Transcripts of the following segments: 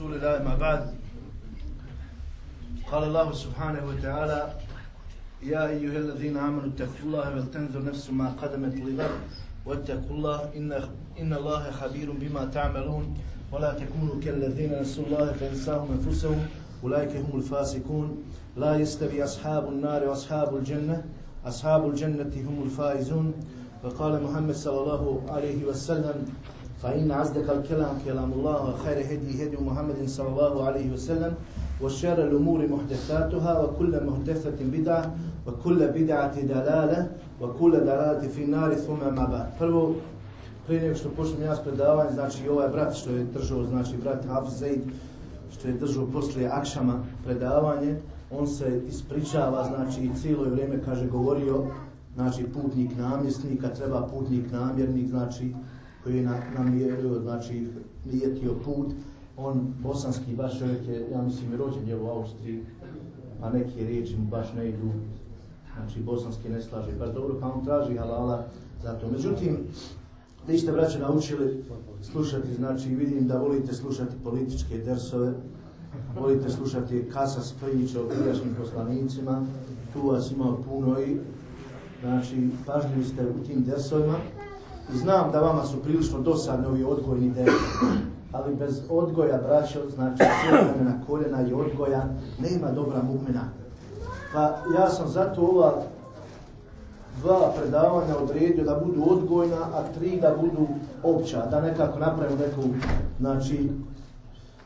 رسول الله ما بعد. قال الله سبحانه وتعالى يا أيها الذين آمنوا اتقوا الله ولتنظر نفس ما قدمت لغد واتقوا الله إن, إن الله خبير بما تعملون ولا تكونوا كالذين نسوا الله فانساهم أنفسهم أولئك هم الفاسقون. لا يستوي أصحاب النار وأصحاب الجنة أصحاب الجنة هم الفائزون. وقال محمد صلى الله عليه وسلم فإن أصدق الكلام كلام الله وخير هدي هدي محمد صلى الله عليه وسلم وشر الأمور محدثاتها وكل محدثة بدعة وكل بدعة دلالة وكل دلالة في النار ثم ما بعد Prvo, prije nego što počnem ja s predavanjem, znači ovaj brat što je držao, znači brat Hafiz Zaid, što je držao poslije Akšama predavanje, on se ispričava, znači i cijelo vrijeme kaže govorio, znači putnik namjesnika, treba putnik namjernik, znači koji je namjerio, znači lijetio put, on bosanski baš čovjek je, ja mislim, rođen je u Austriji, a neki riječi mu baš ne idu, znači bosanski ne slaže. Baš dobro, pa on traži halala za to. Međutim, vi ste braće naučili slušati, znači vidim da volite slušati političke dersove, volite slušati kasas priče o prijašnjim poslanicima, tu vas ima puno i znači pažljivi ste u tim dersovima znam da vama su prilično dosadni ovi odgojni dersovi, ali bez odgoja, braćo, znači na koljena i odgoja, nema dobra mumina. Pa ja sam zato ova dva predavanja odredio da budu odgojna, a tri da budu opća, da nekako napravimo neku, znači,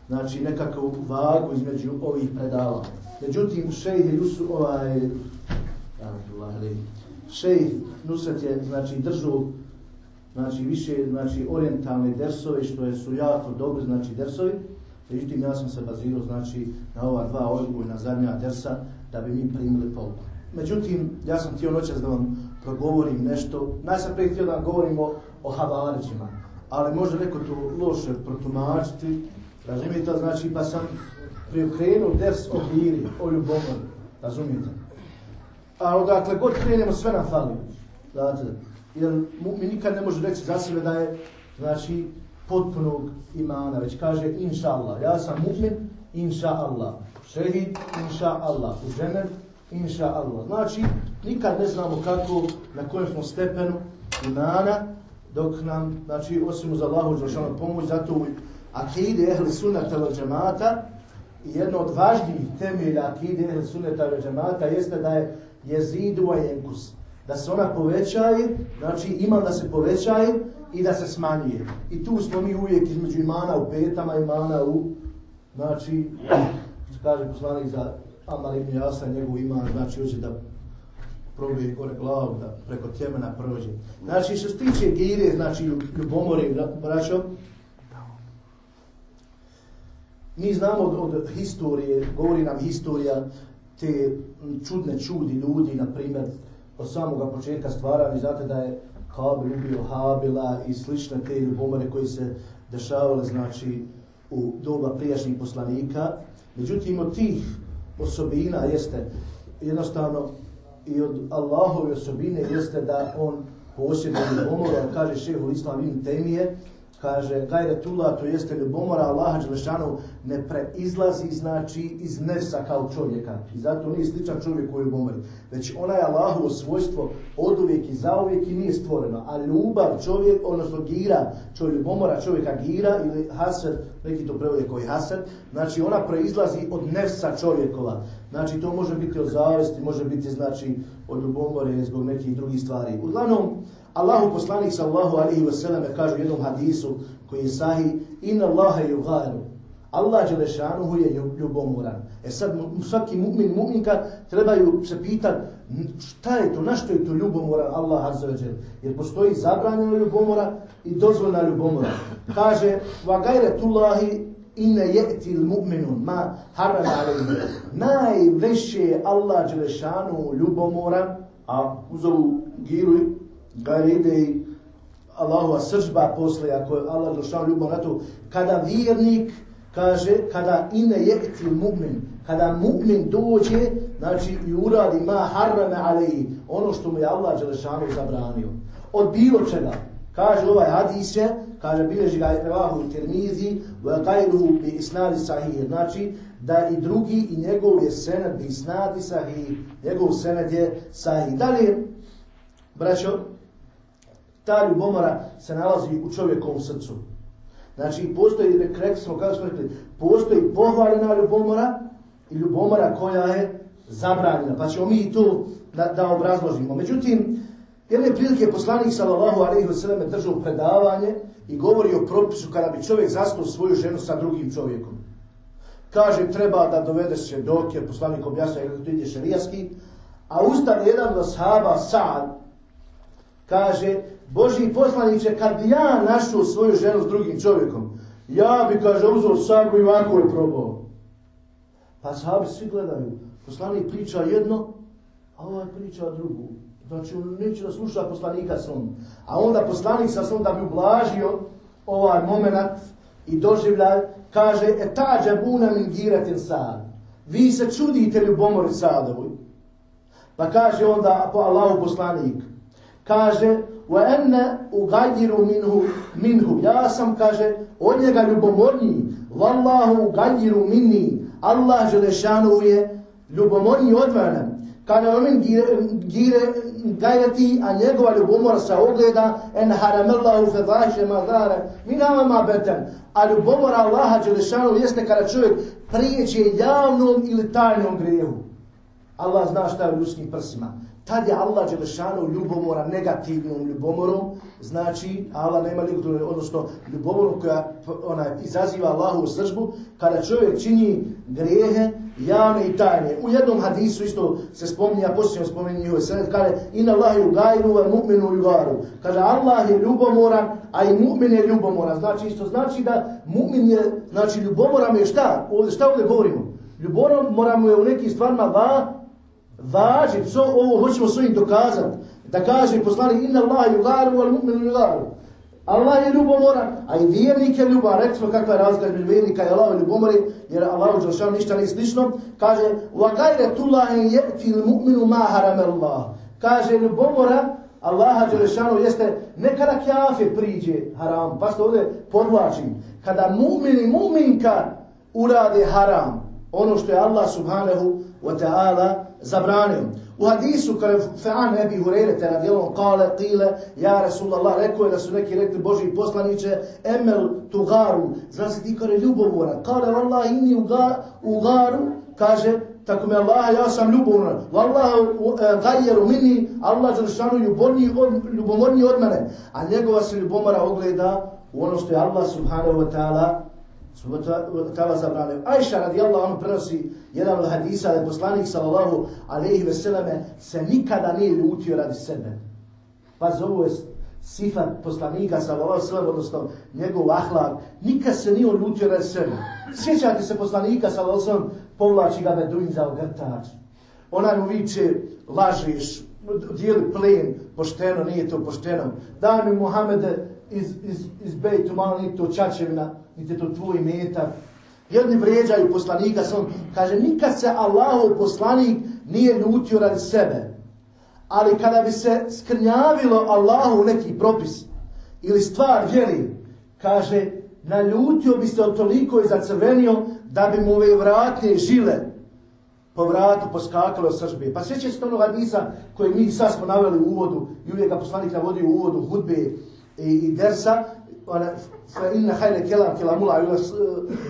znači nekakvu vagu između ovih predavanja. Međutim, šejh Jusuf, ovaj, šejh Nusret je, znači, držu znači više znači orientalne dersove što je su jako dobri znači dersovi. Međutim ja sam se bazirao znači na ova dva odgojna zadnja dersa da bi mi primili pouku. Međutim ja sam htio noćas da vam progovorim nešto. Naj sam prije htio da govorimo o havarićima, ali može neko to loše protumačiti. Razumijete, znači pa sam priokrenuo ders o hiri, o ljubomoru. Razumijete? A odakle god krenemo sve nam fali. Znate, jer mi nikad ne može reći za sebe da je znači potpunog imana, već kaže inša Allah. Ja sam mu'min, inša Allah. Šehid, inša Allah. U žener, inša Allah. Znači, nikad ne znamo kako, na kojem smo stepenu imana, dok nam, znači, osim uz Allahu Đelšanu pomoć, zato u akide ehli sunnata vel džemata, jedno od važnijih temelja akide ehli sunnata vel džemata jeste da je jezidu a jenkus da se ona povećaje, znači ima da se povećaje i da se smanjuje. I tu smo mi uvijek između imana u petama, imana u, znači, kaže poslanik za Amar ibn Jasa, njegov iman, znači hoće da probije gore glavu, da preko tjemena prođe. Znači, što se tiče gire, znači ljubomore, braćo, mi znamo od, od historije, govori nam historija te čudne čudi ljudi, na primjer, od samoga početka stvara, vi znate da je Habil ubio Habila i slične te ljubomore koji se dešavale znači u doba prijašnjih poslanika. Međutim, od tih osobina jeste jednostavno i od Allahove osobine jeste da on posjeduje ljubomoru, kaže šehu Islam ibn Temije, kaže gajretullah, to jeste ljubomora Allaha Đelešanu ne preizlazi znači iz nefsa kao čovjeka. I zato nije sličan čovjek koji ljubomori. Već ona je Allahovo svojstvo od uvijek i zauvijek i nije stvoreno. A ljubav čovjek, odnosno gira, čovjek ljubomora čovjeka gira ili hased, neki to prevode koji hased, znači ona proizlazi od nefsa čovjekova. Znači to može biti od zavesti, može biti znači od ljubomore zbog nekih drugih stvari. Uglavnom, Allahu poslanik sallahu alaihi wasallam kaže u jednom hadisu koji je sahih Inna Allaha yugharu. Allah Đelešanuhu je ljubomoran. E sad svaki mu'min mu'minka trebaju se pitat šta je to, na što je to ljubomoran Allah Azza Jer postoji zabranjena ljubomora i dozvoljna ljubomora. Kaže, va gajre tullahi inne je'ti mu'minun ma harran alaihi. Najveće je Allah Đelešanuhu ljubomoran, a uz ovu giru da ide i Allahova sržba posle, ako je Allah došao ljubav na to, kada vjernik kaže, kada ine jekti mu'min, kada mu'min dođe, znači i uradi ma harrame ono što mu je Allah Đelešanu zabranio. Od bilo čega, kaže ovaj hadis je, kaže bilježi ga Revahu i Tirmizi, wa gajruhu bi isnadi sahih, znači da i drugi i njegov je sened bi isnadi sahih, njegov sened je sahih. Dalje, braćo, ta ljubomora se nalazi u čovjekovom srcu. Znači, postoji, rekli smo, kako smo rekli, postoji pohvaljena ljubomora i ljubomora koja je zabranjena. Pa ćemo mi to da, da obrazložimo. Međutim, jedne prilike poslanik sallallahu alaihi wa sallam držao predavanje i govori o propisu kada bi čovjek zasnuo svoju ženu sa drugim čovjekom. Kaže, treba da dovede jer poslanik objasna jer to ide šarijaski, a ustane jedan od sahaba, Sa'ad, kaže, Boži poslaniče, kad bi ja našao svoju ženu s drugim čovjekom, ja bi, kaže, uzao sabu i ovako je probao. Pa sahabi svi gledaju, poslanik priča jedno, a ovaj priča drugu. Znači, on neće da sluša poslanika svom. A onda poslanik sa da bi ublažio ovaj moment i doživljaj, kaže, e tađa buna min giratin sad. Vi se čudite ljubomori sadovoj. Pa kaže onda po Allahu poslanik, kaže, enne ugajiru minhu, minhu. Ja sam, kaže, od njega ljubomorniji. Wallahu ugajiru minni. Allah Želešanu je ljubomorniji od mene. Kada omin gire, gajati, a njegova ljubomora se ogleda, en haramellahu fe vaše mazare, mi nama ma beten. A ljubomora Allaha Đelešanu jeste kada čovjek prijeće javnom ili tajnom grijehu. Allah zna šta je u ljudskim prsima. Tad je Allah Đelešanu ljubomora negativnom ljubomorom, znači Allah nema nikog, odnosno ljubomorom koja ona, izaziva Allahu sržbu, kada čovjek čini grijehe, javne i tajne. U jednom hadisu isto se spominje, a posljedno spominje njihove sred, kaže Inna Allah ju gajru, a mu'minu. Kaže Allah je ljubomoran, a i mu'min je ljubomoran. Znači isto znači da mu'min je, znači ljubomoran je šta? Ovdje, šta ovdje govorimo? Ljubomoran je u nekim stvarima va, važi, so, ovo hoćemo s ovim dokazati. Da kaže poslanik Inna Allah ju garu, a mu'minu ju garu. Allah je ljubomoran, a i vjernik je ljubomoran. Rekli smo kakva je razlika između vjernika i Allah ljubomori, jer Allah u Đelšanu ništa nije slično. Kaže, وَغَيْرَ تُلَّهِ يَأْتِ الْمُؤْمِنُ مَا حَرَمَ اللَّهِ Kaže, ljubomora Allaha Đelešanu jeste ne kada kjafir priđe haram, pa što ovdje podlačim, kada mu'min i mu'minka urade haram, ono što je Allah subhanahu wa ta'ala zabranio. U hadisu kada fa'an Ebi Hureyre radijalom kale, kile, ja Rasulallah, rekao je da su neki rekli Boži poslaniće, emel tu garu, zna se ti kare ljubomora, kale, vallaha, inni u garu, kaže, tako me Allah, ja sam ljubomoran, vallaha, gajeru mini, Allah Đelšanu ljubomorniji od mene, a njegova se ljubomora ogleda u ono što je Allah subhanahu wa ta'ala Tala zabranio. Ajša radijallahu anhu prenosi jedan od hadisa da je poslanik sallallahu alaihi veselame se nikada nije ljutio radi sebe. Pa zovu je sifat poslanika sallallahu veselame, odnosno njegov ahlak, nikad se nije ljutio radi sebe. Sjećate se poslanika sallallahu alaihi veselame, povlači ga beduin za ogrtač. Ona mu viče, lažiš, dijeli plen, pošteno, nije to pošteno. Daj mi Muhammede iz, iz, iz Bejtu, malo nije to čačevina, niti to tvoj metak. Jedni vređaju poslanika, sam kaže, nikad se Allahov poslanik nije ljutio radi sebe. Ali kada bi se skrnjavilo Allahu neki propis ili stvar vjeri, kaže, naljutio bi se od toliko i zacrvenio da bi mu ove vratne žile po vratu poskakale od sržbe. Pa sveće se onoga hadisa koji mi sad smo naveli u uvodu i uvijek ga poslanik navodio u uvodu hudbe i dersa, fa inna hajle kelam kelamullah,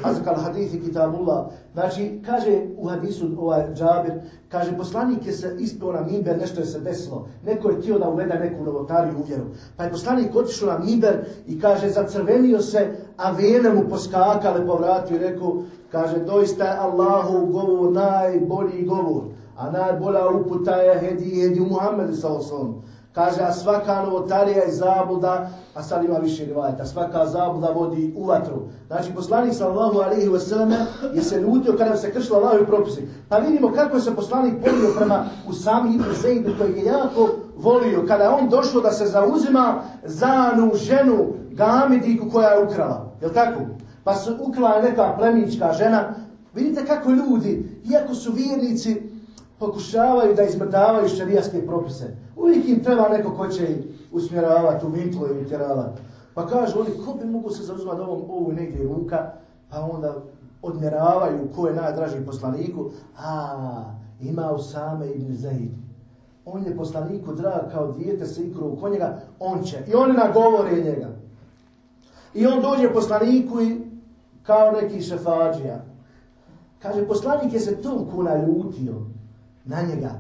azkal hadithi kitabullah. Znači, kaže u hadisu ovaj džabir, kaže, poslanik je se ispeo na mimber, nešto je se desilo. Neko je htio da uvede neku novotariju u vjeru. Pa je poslanik otišao na mimber i kaže, zacrvenio se, a vene mu poskakale po vratu i rekao, kaže, doista je Allahu govor najbolji govor. A najbolja uputa je hedi, hedi Muhammed sallallahu Kaže, a svaka novotarija i zabuda, a sad ima više rivajeta, svaka zabuda vodi u vatru. Znači, poslanik sallallahu alaihi wa sallam je se ljutio kada se kršila Allahovi propisi. Pa vidimo kako je se poslanik polio prema Usami ibn Zaidu, koji je jako volio. Kada je on došlo da se zauzima za anu ženu Gamidiku koja je ukrala. Je tako? Pa se ukrala neka plemička žena. Vidite kako ljudi, iako su vjernici, pokušavaju da izmrdavaju šarijaske propise. Uvijek im treba neko ko će usmjeravati u vitlo ili tjeravati. Pa kaže oni, ko bi mogu se zauzimati ovom, ovu negdje ruka, pa onda odmjeravaju ko je najdraži poslaniku, a ima Usame ibn Zaid. On je poslaniku drag kao dijete se ikru u konjega, on će. I oni nagovore njega. I on dođe poslaniku i kao neki šefađija. Kaže, poslanik je se toliko naljutio na njega.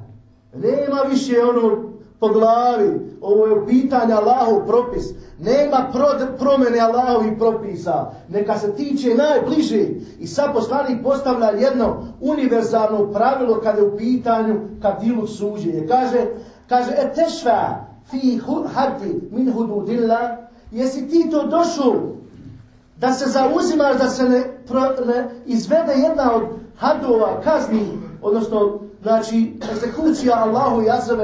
Nema više ono po glavi, ovo je pitanje Allahov propis. Nema pro, promene Allahovih propisa. Neka se tiče najbliže. I sad postavlja jedno univerzalno pravilo kada je u pitanju kadilu suđenje. Kaže, kaže, e tešva fi haddi min hududillah, jesi ti to došao da se zauzimaš da se ne, pro, ne izvede jedna od hadova kazni, odnosno, znači, eksekucija Allahu i Azza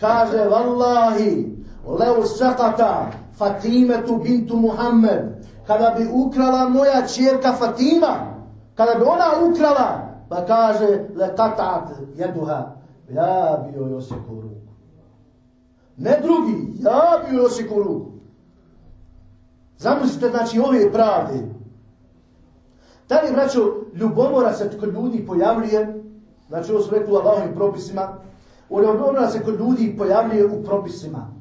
kaže, vallahi, leu sakata Fatimetu bintu Muhammed, kada bi ukrala moja čjerka Fatima, kada bi ona ukrala, pa kaže, le tatat jeduha, ja bi joj osjekao ruku. Ne drugi, ja bi joj osjekao ruku. Zamislite, znači, ove pravde. Da li, braćo, ljubomora se kod ljudi pojavljuje, znači, ovo su rekli u Allahovim propisima, ljubomora se kod ljudi pojavljuje u propisima.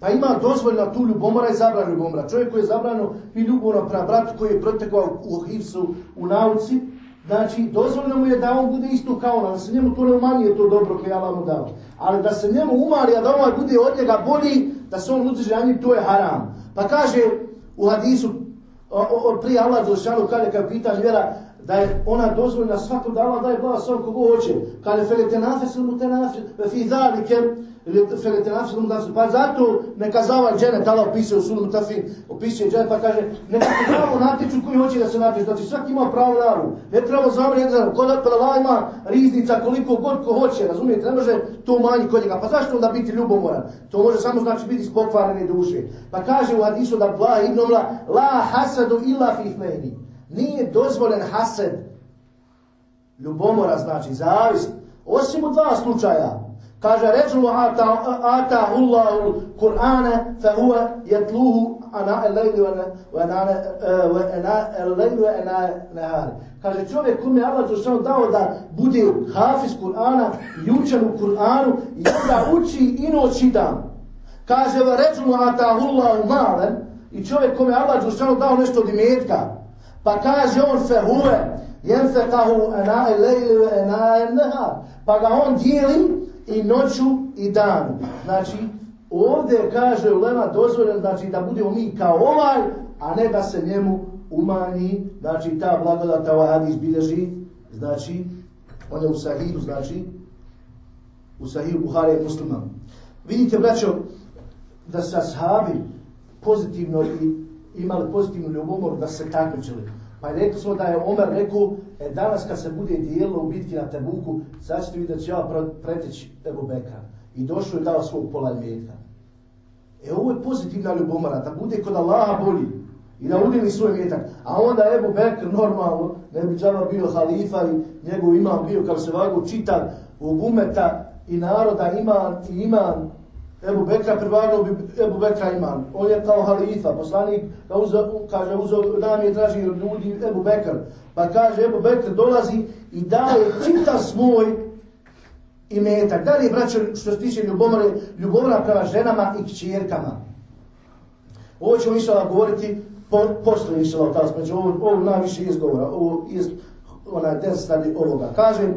Pa ima dozvoljena tu ljubomora i zabrana ljubomora. Čovjek koji je zabrano i ljubomora prema bratu koji je protekao u hivsu u nauci, znači dozvoljeno mu je da on bude isto kao ona, da se njemu to ne umanjuje to dobro koje je Allah mu dao. Ali da se njemu umali, a da ovaj bude od njega bolji, da se on uzdiže na njim, to je haram. Pa kaže u hadisu, o, o, prije Allah Đelšanu kada pita vjera, da je ona dozvoljena svakom da Allah daje blagoslov kogo hoće. Kada mu te nafes, fi zalike felete nafes mu nafes. Pa zato neka zava džene, tala opisuje u sunu tafin, opisuje džene pa kaže neka se pravo natječu koji hoće da se natječu. Znači svaki ima pravo navu. Ne treba zamri jedan, kod Allah ima riznica koliko god ko hoće, razumijete, ne može to manji kod njega. Pa zašto onda biti ljubomoran? To može samo znači biti spokvarene duše. Pa kaže u hadisu da Blah ibn la hasadu illa fi ihmeni nije dozvoljen hased, ljubomora znači zavist, osim u dva slučaja. Kaže, ređulu ata, ata Allahu Kur'ana, fa huwa yatluhu ana wa ana ana nahar. Kaže, čovjek kome je Allah Đelšanu dao da bude hafiz Kur'ana i učen u Kur'anu i onda uči i noć i dan. Kaže, ređulu ata Allahu malen i čovjek kome je Allah Đelšanu dao nešto od imetka, Pa kaže on fe huve, jenfekahu ena lejli ve ena nehar. Pa ga on dijeli i noću i dan. Znači, ovdje kaže Ulema dozvoljen, znači da budemo mi kao ovaj, a ne da se njemu umanji, znači ta blagodata ovaj hadis bilježi, znači, on je u sahihu, znači, u sahihu Buhari i muslima. Vidite, braćo, da se ashabi pozitivno i imali pozitivnu ljubomoru da se takmičili. Pa rekli smo da je Omer rekao, e danas kad se bude dijelo u bitki na Tebuku, sad ćete vidjeti da će ja preteći Ebu Bekra. I došao je dao svog pola imetka. E ovo je pozitivna ljubomora, da bude kod Allaha bolji i da udjeli svoj imetak. A onda Ebu Bekr normalno, ne bi džava bio halifa i njegov imam bio, kao se vagu čitav u umeta i naroda iman i iman Ebu Bekra privagao bi Ebu Bekra iman. On je kao halifa, poslanik, da uzo, kaže, uzo, nam je draži ljudi Ebu Bekr. Pa kaže, Ebu Bekr dolazi i daje čita svoj imetak. Da li je, braćo, što se tiče ljubomore, ljubomora prema ženama i kćerkama? Ovo ćemo išala govoriti po, posle išala, kao smo, ovo, ovo najviše izgovora, ovo iz, onaj den ovoga. Kažem,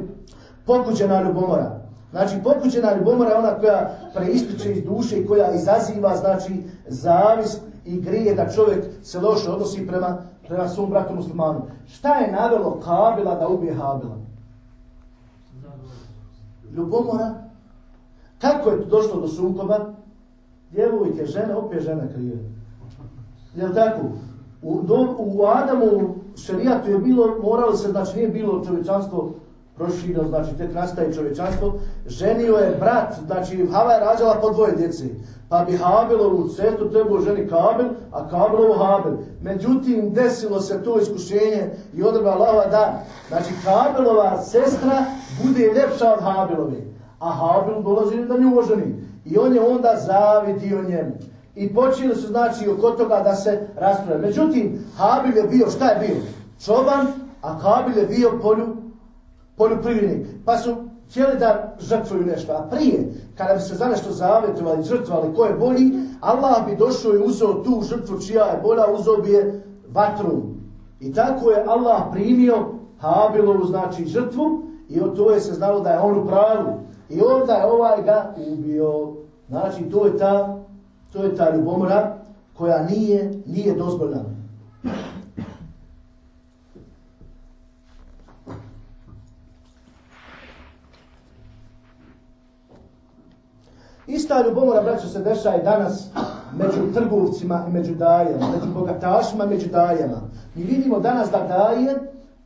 pokuđena ljubomora. Znači, pokućena ljubomora je ona koja preističe iz duše i koja izaziva, znači, zavis i grije da čovjek se loše odnosi prema, prema svom bratu muslimanu. Šta je navelo Kabila da ubije Habila? Ljubomora. Kako je došlo do sukoba? Djevojke, žene, opet žene krive. Jel tako? U, do, u Adamu šerijatu je bilo, moralo se, znači nije bilo čovječanstvo proširio, znači tek nastaje čovječanstvo, ženio je brat, znači Hava je rađala po dvoje djeci, pa bi Habilovu cestu trebao ženi Kabil, a Kabilovu Habil. Međutim, desilo se to iskušenje i odrba Allahova da, znači Kabilova sestra bude ljepša od Habilove, a Habil dolazi da nju oženi. I on je onda zavidio njemu. i počeli su znači oko toga da se rasprave. Međutim, Habil je bio, šta je bio? Čoban, a Habil je bio polju, poljoprivrednik. Pa su htjeli da žrtvuju nešto. A prije, kada bi se za nešto zavetovali, žrtvali ko je bolji, Allah bi došao i uzeo tu žrtvu čija je bolja, uzeo bi je vatru. I tako je Allah primio Habilovu znači žrtvu i od to je se znalo da je on u pravu. I onda je ovaj ga ubio. Znači to je ta, to je ta ljubomora koja nije, nije dozvoljena. Ista ljubomora, braćo, se dešava i danas među trgovcima i među dajama, među bogatašima i među dajama. Mi vidimo danas da daje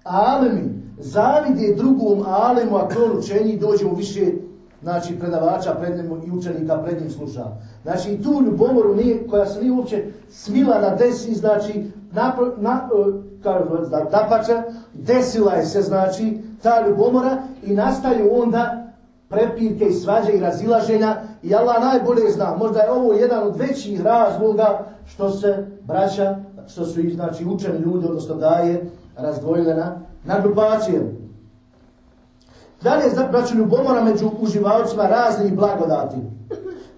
alemi zavide drugom alemu ako on učenji dođe u više znači, predavača pred njim i učenika pred njim sluša. Znači i tu ljubomoru nije, koja se nije uopće smila da desi, znači, napro, na, kao da, da pače, desila je se, znači, ta ljubomora i nastaju onda prepirke i svađe i razilaženja i Allah najbolje zna, možda je ovo jedan od većih razloga što se braća, što su znači učeni ljudi, odnosno daje, razdvojile na, na grupacije. Dalje je braću ljubomora među uživalcima raznih blagodati.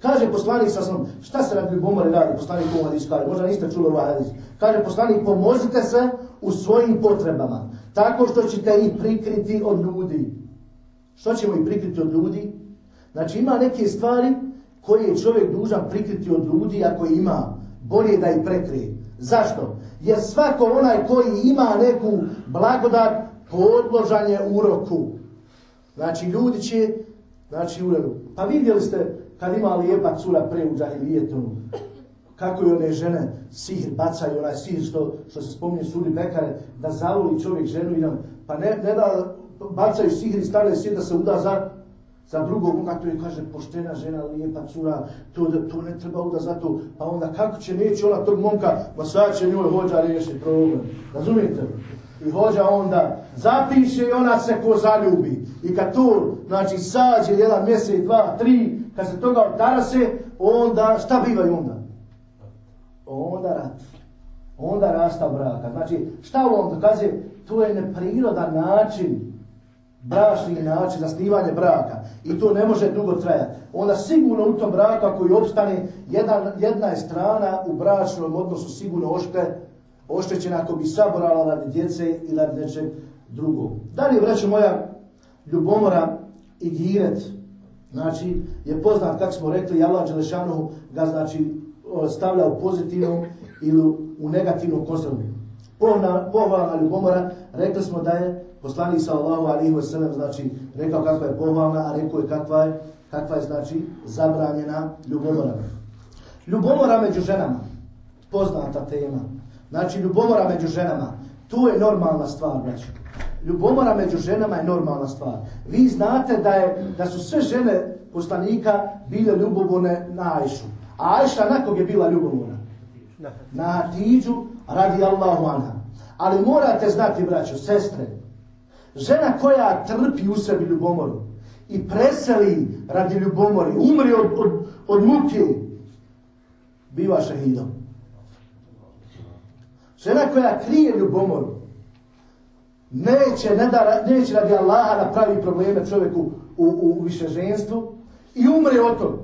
Kaže poslanik sa sam, šta se radi ljubomore radi, poslanik u hadis kaže, možda niste čuli ovaj hadis. Kaže poslanik, pomozite se u svojim potrebama, tako što ćete ih prikriti od ljudi. Što ćemo ih prikriti od ljudi? Znači ima neke stvari koje je čovjek dužan prikriti od ljudi ako ima bolje da ih prekrije. Zašto? Jer svako onaj koji ima neku blagodat podložan je uroku. Znači ljudi će, znači uredu. Pa vidjeli ste kad ima lijepa cura pre u džahilijetonu, kako je one žene sihr bacaju, onaj sihr što, što se spominje suri Bekare, da zavoli čovjek ženu i nam, pa ne, ne da bacaju sihr i stavljaju sihr da se uda za, za drugog muka, to je kaže poštena žena, lijepa cura, to, to ne treba uda za to, pa onda kako će neći ona tog momka, ma sada će njoj hođa riješiti problem. Razumijete? I hođa onda zapiše i ona se ko zaljubi. I kad to, znači, sađe jedan mjesec, dva, tri, kad se toga otarase, onda, šta bivaju onda? Onda rat. Onda rasta braka. Znači, šta ovom dokazuje? To je neprirodan način, bračni način zasnivanje braka. I to ne može dugo trajati. Onda sigurno u tom braku, ako i obstane, jedna, jedna je strana u bračnom odnosu sigurno ošte, oštećena ako bi saborala radi djece i radi nečeg drugog. Dalje, vreću moja, ljubomora i giret, znači, je poznat, kako smo rekli, Allah Đelešanu ga, znači, stavlja u pozitivnom ili u negativnom konstruktu. Pohvalna ljubomora, rekli smo da je poslanik sallallahu alaihi wa sallam, znači, rekao kakva je pohvalna, a rekao je kakva je, kakva je, znači, zabranjena ljubomora. Ljubomora među ženama, poznata tema. Znači, ljubomora među ženama, tu je normalna stvar, znači. Ljubomora među ženama je normalna stvar. Vi znate da, je, da su sve žene poslanika bile ljubomorne na Ajšu. A Ajša na kog je bila ljubomorna? Na Hatidžu radi Allahu anha. Ali morate znati, braćo, sestre, žena koja trpi u sebi ljubomoru i preseli radi ljubomori, umri od, od, od muke, biva šehidom. Žena koja krije ljubomoru, neće, ne da, neće radi Allaha da pravi probleme čovjeku u, u, u višeženstvu i umre od toga.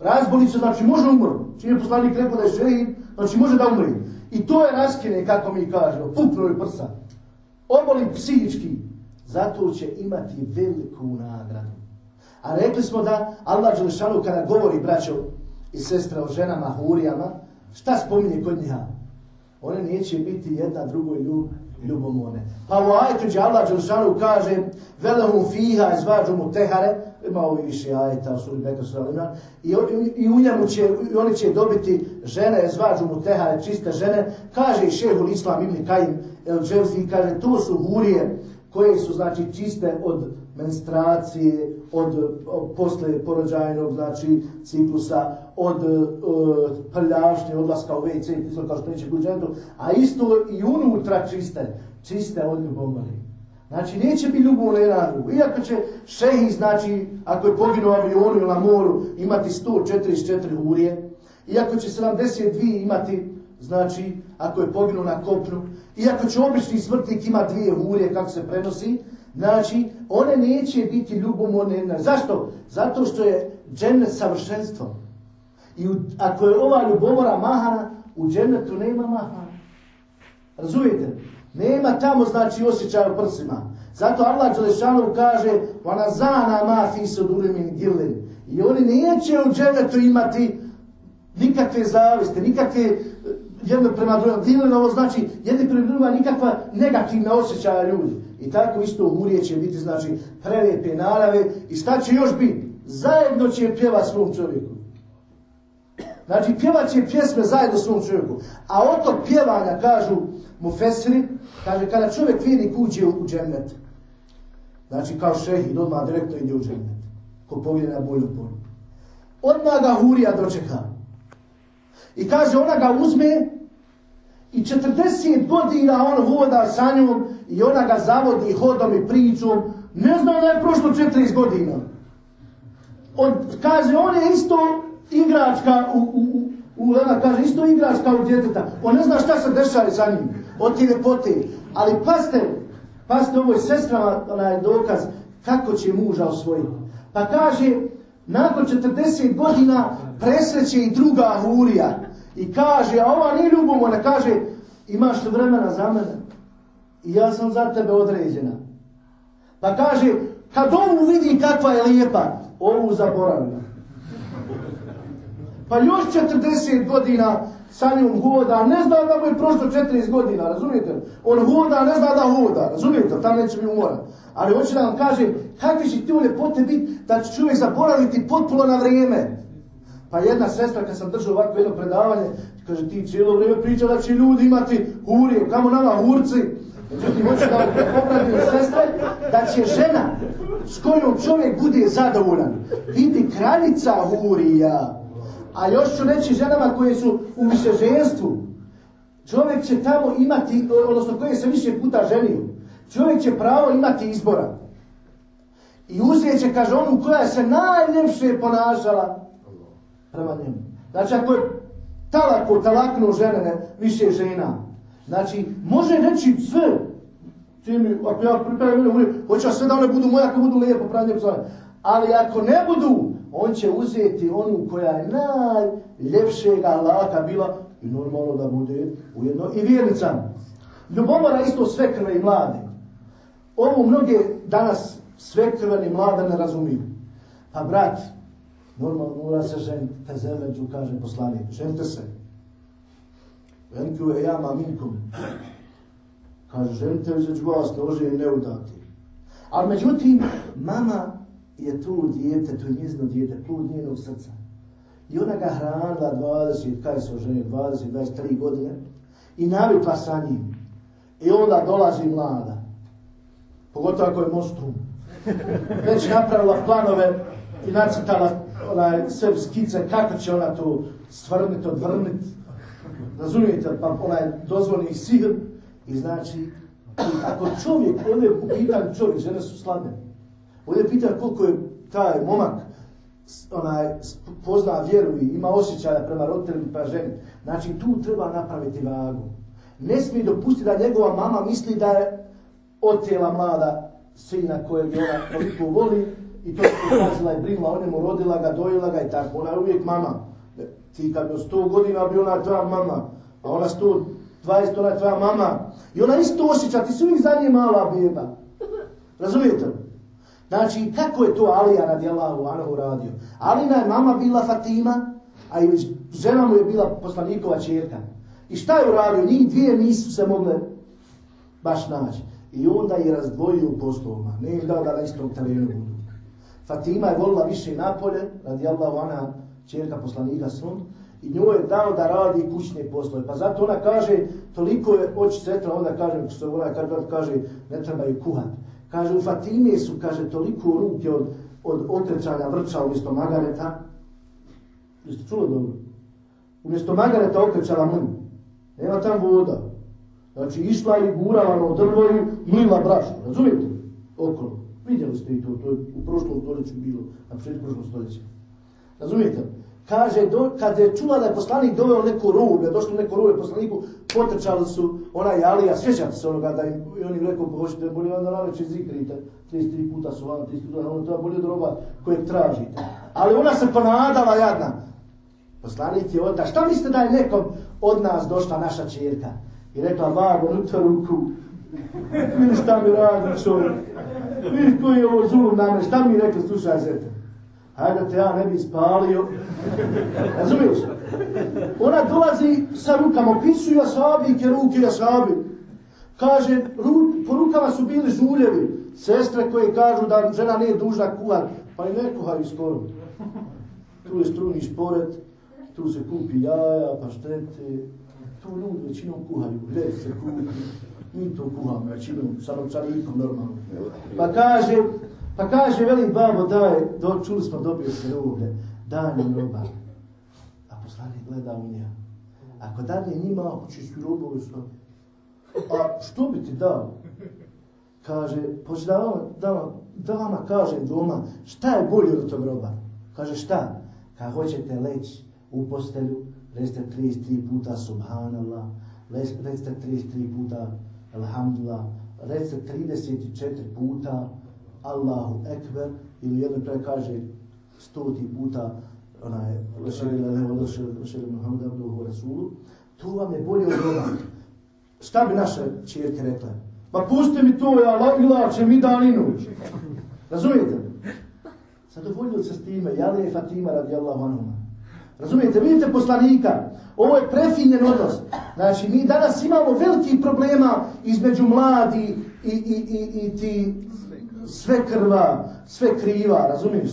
Razboli se, znači može umro. Čim je poslanik rekao da je šehid, znači može da umri. I to je raskine, kako mi kažemo, pupno je prsa. Oboli psihički. Zato će imati veliku nagradu. A rekli smo da Allah Đelešanu kada govori braćo i sestre o ženama, hurijama, šta spominje kod njiha? One neće biti jedna drugoj ljub, ljubomorne. Pa u ajetu gdje Allah Đelšanu kaže velehum fiha izvađu mu tehare, ima ovi više ajeta u suri Bekra Sralina, i, i u njemu će, i oni će dobiti žene, izvađu mu tehare, čiste žene, kaže i šehul Islam ibn Kajim el Dževzi, kaže to su hurije koje su znači čiste od menstruacije, od, od posle porođajnog znači ciklusa, od prljavšnje, odlaska u WC, isto kao što neće a isto i unutra čiste, čiste od ljubomori. Znači, neće biti ljubomore na drugu. Iako će šehi, znači, ako je poginuo avionu ili na moru, imati 144 hurije, iako će 72 imati, znači, ako je poginuo na kopnu, iako će obični smrtnik ima dvije hurije, kako se prenosi, znači, one neće biti ljubomorne. Zašto? Zato što je džennet savršenstvo. I u, ako je ova ljubomora mahana, u džennetu nema mahana. Razumijete? Nema tamo, znači, osjećaj u prsima. Zato Allah Đelešanu kaže ona zana ma fi sudurimin gilin. I oni neće u džennetu imati nikakve zaviste, nikakve jedno prema drugom. Znači jedni prema drugima nikakva negativna osjećaja ljudi. I tako isto Hurije će biti znači prelijepe narave i šta će još biti? Zajedno će pjeva svom čovjeku. Znači pjevat će pjesme zajedno svom čovjeku. A od tog pjevanja kažu mu Fesri, kaže kada čovjek vidi kuđe u džennet, Znači kao šehid odmah direktno ide u džennet. Ko povijede na bojnu polju. Odmah ga Hurija dočeka. I kaže ona ga uzme i 40 godina on hoda sa njom i ona ga zavodi hodom i pričom. Ne zna da je prošlo 40 godina. On, kaže, on je isto igračka u, u, u, ona kaže, isto igračka u djeteta. On ne zna šta se dešava sa njim. Od te ljepote. Ali paste, Pazite, ovo je sestrama onaj dokaz kako će muža osvojiti. Pa kaže, nakon 40 godina presreće i druga hurija. I kaže, a ova nije ljubomorna, kaže, imaš li vremena za mene? I ja sam za tebe određena. Pa kaže, kad ovu vidi kakva je lijepa, ovu zaboravlja. Pa još 40 godina sa njom hoda, ne zna da mu je prošlo 40 godina, razumijete? On hoda, ne zna da hoda, razumijete? Tam neće mi umora. Ali hoće da vam kaže, kakvi će ti u ljepote biti da će čovjek zaboraviti potpuno na vrijeme. Pa jedna sestra, kad sam držao ovako jedno predavanje, kaže, ti cijelo vrijeme priča da će ljudi imati hurije, kamo nama hurci. Međutim, hoće da popravim sestre, da će žena s kojom čovjek bude zadovoljan, biti kraljica hurija. A još ću reći ženama koje su u višeženstvu. Čovjek će tamo imati, odnosno koje se više puta ženio. Čovjek će pravo imati izbora. I uzet će, kaže, onu koja se najljepše ponašala prema njemu. Znači, ako je talako, talaknu ženene, više žena. Znači, može reći sve. Mi, ako ja pripravim, hoće sve da one budu moje, ako budu lijepo, pravnje Ali ako ne budu, on će uzeti onu koja je najljepšeg Allaha bila i normalno da bude ujedno i vjernica. Ljubomora isto sve krve i mlade. Ovo mnoge danas sve krve i mlade ne razumiju. Pa brat, normalno mora se ženiti, te zemeđu, kaže poslanik, ženite se. Venkju je jama minkom. Kaže, ženite između vas, ne i neudati. Ali međutim, mama je tu dijete, to je njezino dijete, plud njenog srca. I ona ga hranila 20, kaj se oženio, 20, 23 godine i navikla sa njim. I onda dolazi mlada. Pogotovo ako je mostrum. Već napravila planove i nacrtala onaj, sve skice kako će ona to stvrniti, odvrniti. Razumijete? Pa onaj dozvolni sihr. I znači, ako čovjek, ovdje u pitanju čovjek, žene su slabe. Ovdje je pitanje koliko je taj momak onaj, pozna vjeru i ima osjećaja prema roditeljima pa ženi. Znači tu treba napraviti vagu. Ne smije dopustiti da njegova mama misli da je otjela mlada sina kojeg je ona toliko voli i to pokazila i brinula o njemu, rodila ga, dojela ga i tako. Ona je uvijek mama. Ti kad bi sto godina bi ona tvoja mama, a ona sto 20, ona je tvoja mama. I ona isto osjeća, ti si uvijek za nje mala beba. Razumijete li? Znači, kako je to Alija radijallahu anhu radio? Alina je mama bila Fatima, a i žena mu je bila poslanikova čerka. I šta je uradio? Njih dvije nisu se mogle baš naći. I onda je razdvojio u poslovima. Ne im dao da na istom terenu budu. Fatima je volila više napolje, radijallahu anha, čerka poslanika sun, i njoj je dao da radi kućne poslove. Pa zato ona kaže, toliko je oči setra, onda kaže, što ona kaže, ne treba ju kuhati. Kaže, u Fatime su, kaže, toliko ruke od, od okrećanja vrča umjesto magareta. Jeste čuli dobro? Umjesto magareta okrećala mlin. Nema tam voda. Znači, išla i gurala na drvo i mlila brašno. Razumijete? Okolo. Vidjeli ste i to, to je u prošlom stoljeću bilo, na početku prošlom stoljeća. Razumijete? Kaže, do, kad je čula da je poslanik doveo neko rublje, došlo neko rublje poslaniku, potrčali su onaj Alija, sjećate se onoga da im, i oni rekao, hoćete bolje vam da na večer zikrite, 33 puta su vam, 33 puta, ono to je bolje droga kojeg tražite. Ali ona se ponadala jadna. Poslanik je odda, šta mislite da je nekom od nas došla naša čirka? I rekla, vago, nutra ruku, vidi šta mi radi čovjek, vidi koji je ovo zulum na me, šta mi rekli, slušaj zete hajde te ja ne bi spalio. Razumiješ? Ona dolazi sa rukama, opisuju asabike ruke asabi. Kaže, ru, po rukama su bili žuljevi, sestre koje kažu da žena nije dužna kuhar, pa i ne kuhaju skoro. Tu je struni šporet, tu se kupi jaja, paštete, tu ljudi većinom kuhaju, gdje se kupi, mi to kuhamo većinom, sa novčanikom normalno. Pa kaže, Pa kaže, veli babo, daj, do, čuli smo, dobio se rublje, daj nam roba. A poslanik gleda u nja. Ako dadne njima, hoće su robovi što. A što bi ti dao? Kaže, poći da vam, da vam, da vama kažem doma, šta je bolje od tog roba? Kaže, šta? Kad hoćete leći u postelju, recite 33 puta subhanallah, recite 33 puta alhamdulillah, recite 34 puta Allahu Ekber, ili jedno kraj kaže stoti puta onaj Lešerila Muhammed Abduhu Rasulu, to vam je bolje od ovoga. Šta bi naše čirke rekla? Pa pusti mi to, ja ilače mi dan i noć. Razumijete? Zadovoljio se s time, Jalija i Fatima radi Allahu anuma. Razumijete? Vidite poslanika, ovo je prefinjen odnos. Znači, mi danas imamo veliki problema između mladi i, i, i, i ti sve krva, sve kriva, razumiješ?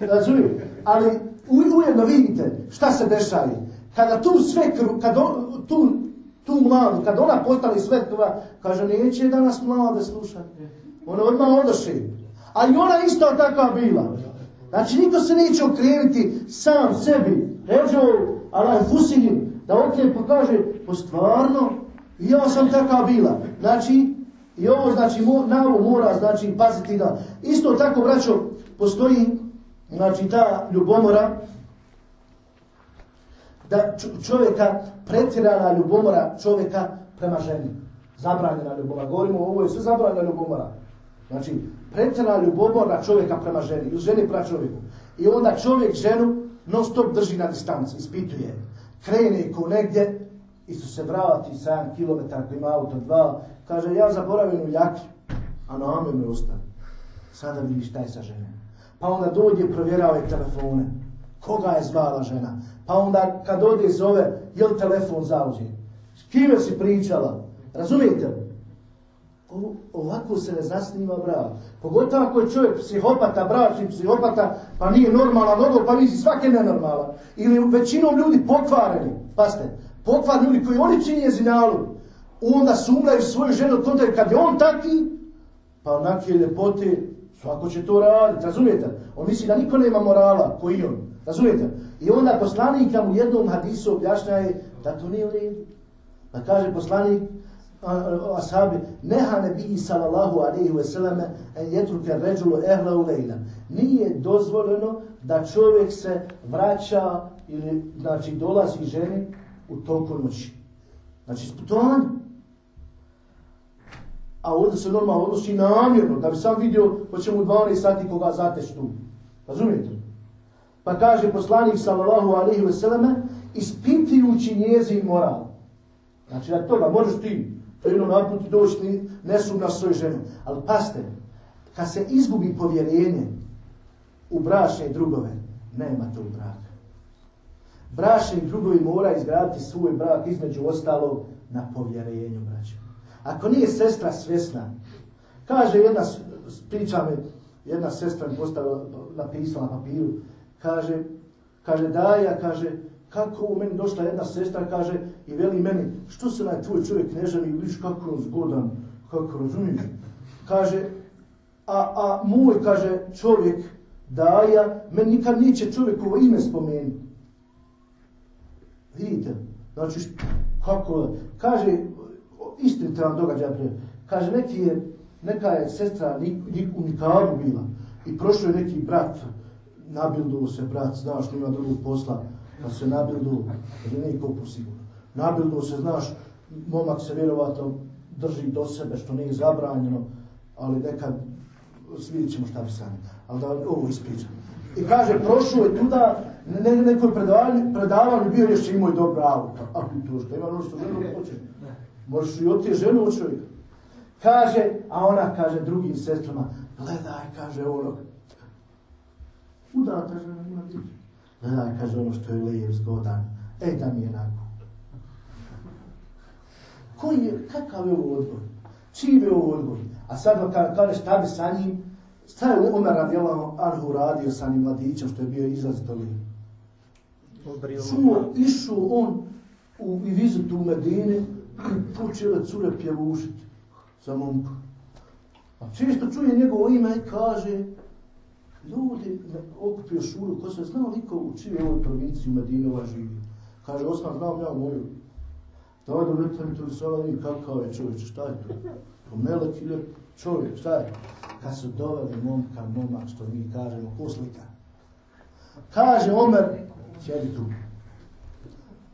Razumiješ? Ali ujedno vidite šta se dešava. Kada tu sve krv, kad on, tu, tu mladu, kad ona postali sve krva, kaže, neće danas mlade slušati. Ona odmah odoše. Ali ona isto takva bila. Znači, niko se neće okrenuti sam sebi. Ređo, ali fusinim, da okrene pa kaže, po stvarno, ja sam takva bila. Znači, I ovo znači na ovo mora znači paziti da isto tako braćo postoji znači ta ljubomora da čovjeka pretjerana ljubomora čovjeka prema ženi. Zabranjena ljubomora. Govorimo ovo je sve zabranjena ljubomora. Znači pretjerana ljubomora čovjeka prema ženi. Ili ženi prema čovjeku. I onda čovjek ženu non stop drži na distanci. Ispituje. Krene ko negdje i su se vrati 7 km ako ima auto 2 Kaže, ja zaboravim u jakri, a na ame me ostane. Sada vidiš šta je sa ženom. Pa onda dođe provjerava telefone. Koga je zvala žena? Pa onda kad ode zove, je li telefon zauđe? S kime si pričala? Razumijete ovako se ne zasnima brak. Pogotovo ako je čovjek psihopata, bračni psihopata, pa nije normalan odlog, pa misli svake nenormalan. Ili većinom ljudi pokvareni. Paste, pokvareni ljudi koji oni čini jezinalu onda sumljaju svoju ženu od kad je on taki, pa onakve ljepote, svako će to raditi, razumijete? On misli da niko nema morala, koji on, razumijete? I onda poslanik nam u jednom hadisu objašnjaje da to nije u redu. Pa kaže poslanik, ashabi, neha nebi sallallahu alaihi wa sallam en jetruke ređulu ehla u. Nije dozvoljeno da čovjek se vraća ili znači dolazi ženi u toku noći. Znači, sputovanje. A ovdje se normalno odnosi namjerno, da bi sam vidio ko će mu 12 sati koga zateš tu. Razumijete? Pa kaže poslanik sallallahu alaihi ve selleme, ispitujući njezin moral. Znači, da toga možeš ti jedno naputi doći, ne su na svoju ženu. Ali paste, kad se izgubi povjerenje u brašne drugove, nema to braka. Brašni drugovi mora izgraditi svoj brak između ostalog na povjerenju braća. Ako nije sestra svjesna, kaže jedna, priča me, jedna sestra mi postavila, napisala na papiru, kaže, kaže Daja, kaže, kako u meni došla jedna sestra, kaže, i veli meni, što se na tvoj čovjek ne želi, vidiš kako on zgodan, kako razumiješ. Kaže, a, a moj, kaže, čovjek, Daja, meni nikad neće čovjekovo ime spomenuti. Vidite, znači, kako, kaže, istin trebam događaj prije. Kaže, neki je, neka je sestra nik, u Nikaru bila i prošao je neki brat, nabilduo se brat, znaš, nema drugog posla, Pa se nabildu, kaže nije kopu sigurno. Nabildu se, znaš, momak se vjerovatno drži do sebe što nije zabranjeno, ali nekad vidjet ćemo šta bi sam. Ali da ovo ispričam. I kaže, prošao je tuda, ne, predavanju, predavanju bio još imao i dobro auto. A to što ima ono što ženu hoće. Možeš i otije ženu od čovjeka. Kaže, a ona kaže drugim sestrama, gledaj, kaže ono, udata žena ima djecu. Gledaj, kaže ono što je lijep, zgodan, e da mi je nakon. Koji je, kakav je ovo odgoj? Čiji je ovo odgoj? A sad kaže šta bi sa njim, šta je Omer radijalama Arhu radio sa njim mladićem što je bio izrazito lijep? Čuo, išao on u vizitu u Medini i počele cure pjevušiti za momka. A često čuje njegovo ime i kaže, ljudi okupio šuru, ko se znao liko u čije ovoj provinciji u Medinova živi. Kaže, Osman, znam ja moju. Da da vidite mi tu sada i kakav je čovječ, šta je to? To melek ili čovjek, šta je? Kad su doveli momka, momak, što mi kažemo, ko slika? Kaže Omer, sjedi tu.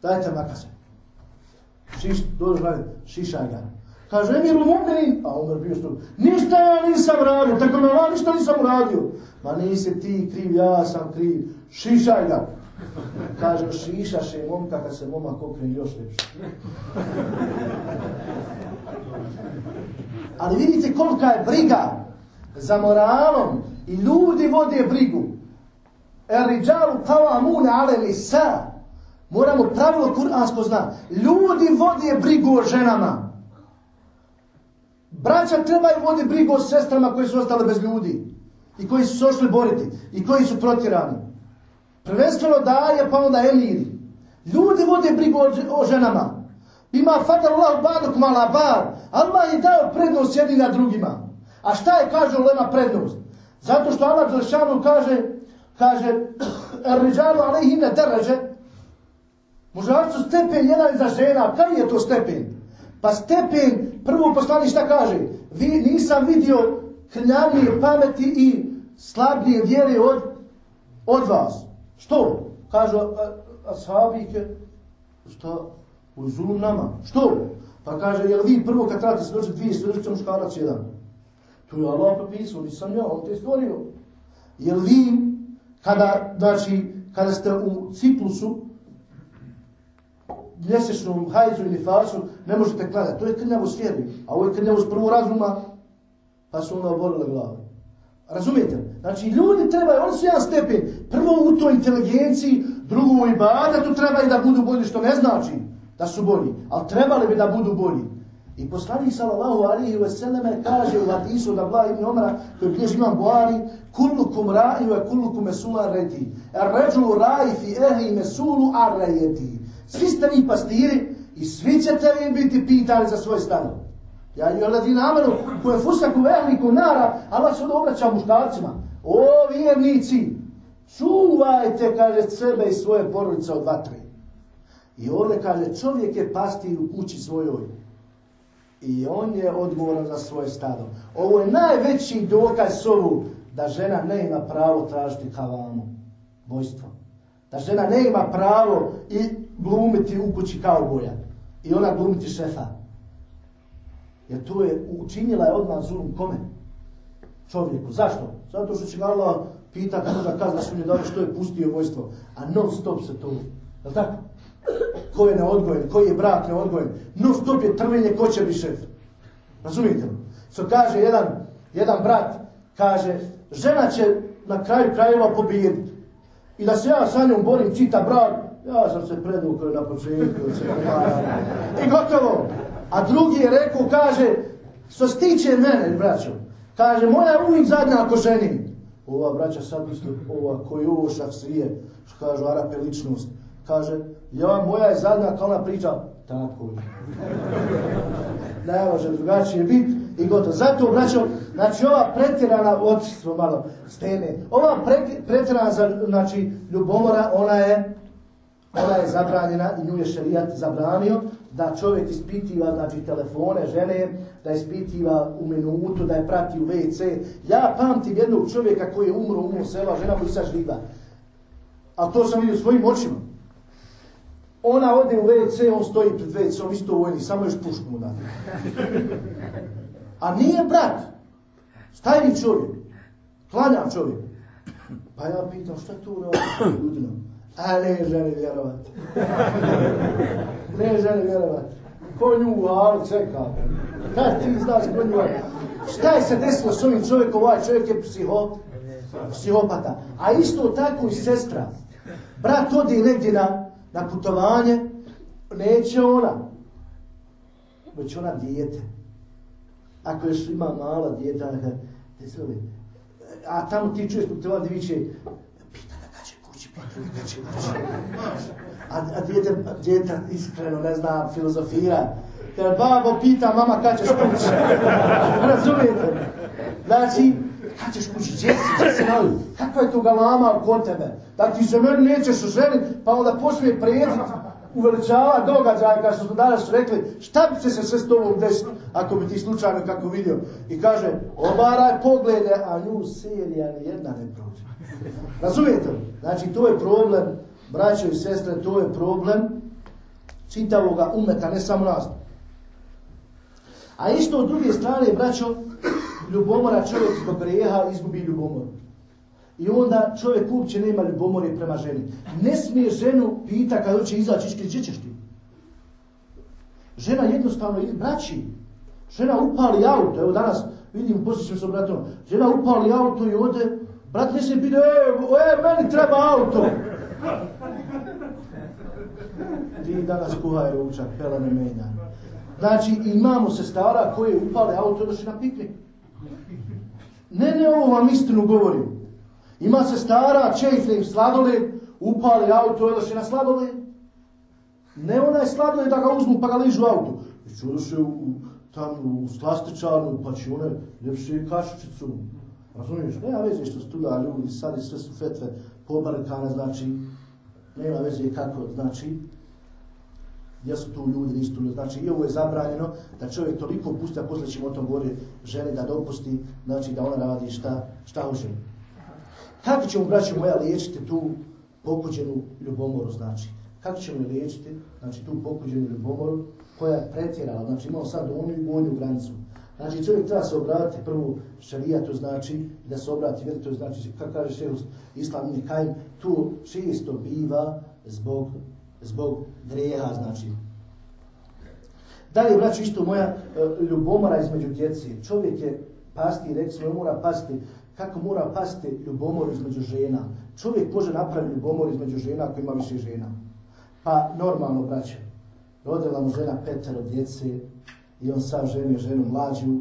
Dajte makase. Šiš, dođe gledaj, šišaj ga. Kaže, Emir Lumuminin, a Omer bio što, ništa ja nisam radio, tako me ja ništa nisam uradio. Ma nisi ti kriv, ja sam kriv, šišaj ga. Kaže, šišaše momka kad se momak okrene još. Ali vidite kolika je briga za moralom i ljudi vode brigu. Er riđalu qawamuna ale nisa. Moramo pravilo kuransko zna. Ljudi vode brigu o ženama. Braća trebaju vodi brigu o sestrama koji su ostale bez ljudi. I koji su se boriti. I koji su protirani. Prvenstveno daje, pa onda emiri. Ljudi vode brigu o, ženama. Ima fadar Allah baduk mala bar. Allah je dao prednost jedni na drugima. A šta je, kaže Ulema, prednost? Zato što Allah Đelšanu kaže, kaže, Riđalu alejhine dereže, mužarcu stepen jedan za žena, kaj je to stepen? Pa stepen, prvo poslani šta kaže? Vi, nisam vidio krnjavnije pameti i slabnije vjere od, od vas. Što? Kažu ashabike, šta? U zulum nama. Što? Pa kaže, jel vi prvo kad trebate svjedočiti dvije svjedočice muškarac jedan? Tu je Allah propisao, nisam ja, on te stvorio. Jel vi, kada, znači, kada ste u ciklusu, mjesečnom hajzu ili fasu, ne možete kladati. To je krnjavo svjeri. A ovo je krnjavo s prvog razuma, pa su onda oborile glave. Razumijete? Znači, ljudi trebaju, oni su jedan stepen. Prvo u toj inteligenciji, drugo u ibadetu trebaju da budu bolji, što ne znači da su bolji. Ali trebali bi da budu bolji. I poslanik sallallahu wa sallame kaže u hadisu da Abdullah ibn Omara, koji bilježi imam Buhari, kullukum ra'i wa kullukum mesula reti. Ređu ra'i fi ehli mesulu ar rejeti. Svi ste vi pastiri i svi ćete vi biti pitani za svoj stan. Ja i oladina amenu, koje fusaku ehliku nara, Allah se obraća muškarcima. O vjernici, čuvajte, kaže, sebe i svoje porodice od vatre. I ovdje kaže, čovjek je pastir u kući svojoj. I on je odgovoran za svoje stado. Ovo je najveći dokaz sovu da žena ne ima pravo tražiti kavamu, bojstvo. Da žena ne ima pravo i glumiti u kući kao boja. I ona glumiti šefa. Jer to je, učinila je odmah zulum kome? Čovjeku. Zašto? Zato što će ga Allah pita kada kazna sunje da što je pustio vojstvo. A non stop se to. Je li tako? Ko je neodgojen, koji je brak neodgojen. Non stop je trvenje ko će biti šef. Razumijete? So kaže jedan, jedan brat, kaže, žena će na kraju krajeva pobijediti. I da se ja sa njom borim čita brak, ja sam se predukao na početku. I gotovo. A drugi je rekao, kaže, što se tiče mene, braćo, kaže, moja je uvijek zadnja ako ženi. Ova braća sad misli, ova koji ovo šaksije, što kažu Arape ličnost, kaže, ja moja je zadnja, kao ona priča, tako ne može drugačije biti i gotovo. Zato, braćo, znači ova pretjerana, otišli smo malo s teme, ova pretjerana, znači, ljubomora, ona je, ona je zabranjena i nju je šerijat zabranio da čovjek ispitiva znači telefone žene, da ispitiva u minutu, da je prati u WC. Ja pamtim jednog čovjeka koji je umro u mom sela, žena mu i sad živa. A to sam vidio svojim očima. Ona ode u WC, on stoji pred WC-om, isto vojni, samo još pušku mu. A nije brat. Stajni čovjek. Klanja čovjek. Pa ja pitam, šta tu radi ljudima? A ne želi vjerovat. ne želi vjerovat. Ko nju, ali čeka. Kaj ti znaš ko nju, Šta je se desilo s ovim čovjekom? Ovaj čovjek je psiho, psihopata. A isto tako i sestra. Brat odi negdje na, na putovanje, neće ona. Već ona dijete. Ako još ima mala dijeta, a tamo ti čuješ putovanje, viće, pita ga kad će kući, pita ga kad će kući. A, a dijete, dijete iskreno ne zna filozofira. Jer babo pita mama kad ćeš kući. Razumijete? Znači, kad ćeš kući, gdje si, gdje si nali? Kakva je to galama kod tebe? Da ti se meni nećeš oženiti, pa onda počne prijediti uveličava događaj, kao što smo danas rekli, šta bi se sve s tobom desiti, ako bi ti slučajno kako vidio. I kaže, obaraj poglede, a nju serija jedna ne prođe. Razumijete? Znači, to je problem, braćo i sestre, to je problem čitavoga umeta, ne samo nas. A isto od druge strane, braćo, ljubomora čovjek zbog grijeha izgubi ljubomoru. I onda čovjek uopće nema ljubomore prema ženi. Ne smije ženu pita kada hoće izaći iškri, gdje ćeš ti? Žena jednostavno, braći, žena upali auto, evo danas vidim, poslije ćemo se obratom, žena upali auto i ode, brat ne se pita, e, e, meni treba auto. Ti danas kuhaj ručak, pela ne menja. Znači, imamo se stara koje upale auto i na piknik. Ne, ne, ovo vam istinu govorim. Ima se stara, čejfne im upali auto, odoše na sladoled. Ne onaj sladoled da ga uzmu pa ga ližu auto. I će odoše u, tamo u slastičarnu, pa će one ljepše kašičicu. Razumiješ? Nema veze što su ljudi, sad sve su fetve pobarkane, znači, nema veze kako, znači, gdje su tu ljudi, nisu tu ljudi. Znači, i ovo je zabranjeno da čovjek toliko pusti, a posle ćemo o tom govoriti, želi da dopusti, znači da ona radi šta, šta hoće. Kako ćemo, braći moja, liječiti tu pokuđenu ljubomoru, znači? Kako ćemo je liječiti, znači, tu pokuđenu ljubomoru koja je pretjerala, znači imamo sad onu i gornju granicu. Znači čovjek treba se obratiti prvu šarijatu, znači da se obrati vjeri, to znači, kako kaže šehus Islam Nekaj, tu često biva zbog, zbog greha, znači. Dalje, braću, isto moja e, ljubomora između djece. Čovjek je pasti, rekli smo, mora pasti kako mora pasti ljubomor između žena. Čovjek može napraviti ljubomor između žena ako ima više žena. Pa normalno, braće, rodila mu žena petero djece i on sad ženio ženu mlađu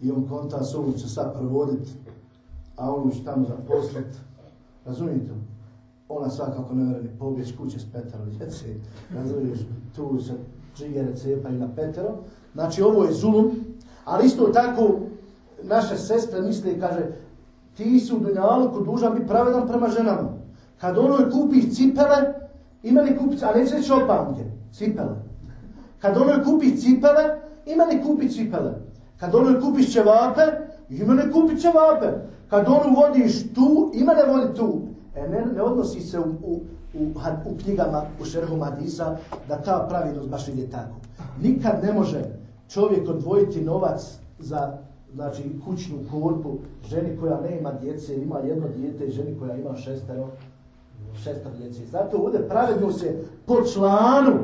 i on konta s ovom će sad provodit, a on će tamo zaposlit. Razumijete? Ona svakako ne ni pobjeć kuće s petero djece. Razumiješ? Tu se džigere cepaju na petero. Znači ovo je zulum, ali isto tako naše sestre misle kaže ti si u Dunjaluku dužan biti pravedan prema ženama. Kad onoj kupiš cipele, ima li kupiš, a neće reći opamke, cipele. Kad onoj kupiš cipele, ima li kupiš cipele. Kad onoj kupiš ćevape, ima li kupiš ćevape. Kad onu vodiš tu, ima li vodi tu. E ne, ne odnosi se u, u, u, u knjigama, u šerhu Madisa, da ta pravilnost baš ide tako. Nikad ne može čovjek odvojiti novac za znači kućnu korpu ženi koja nema djece, ima jedno dijete i ženi koja ima šestero, šestero djece. Zato ovdje pravedno se po članu.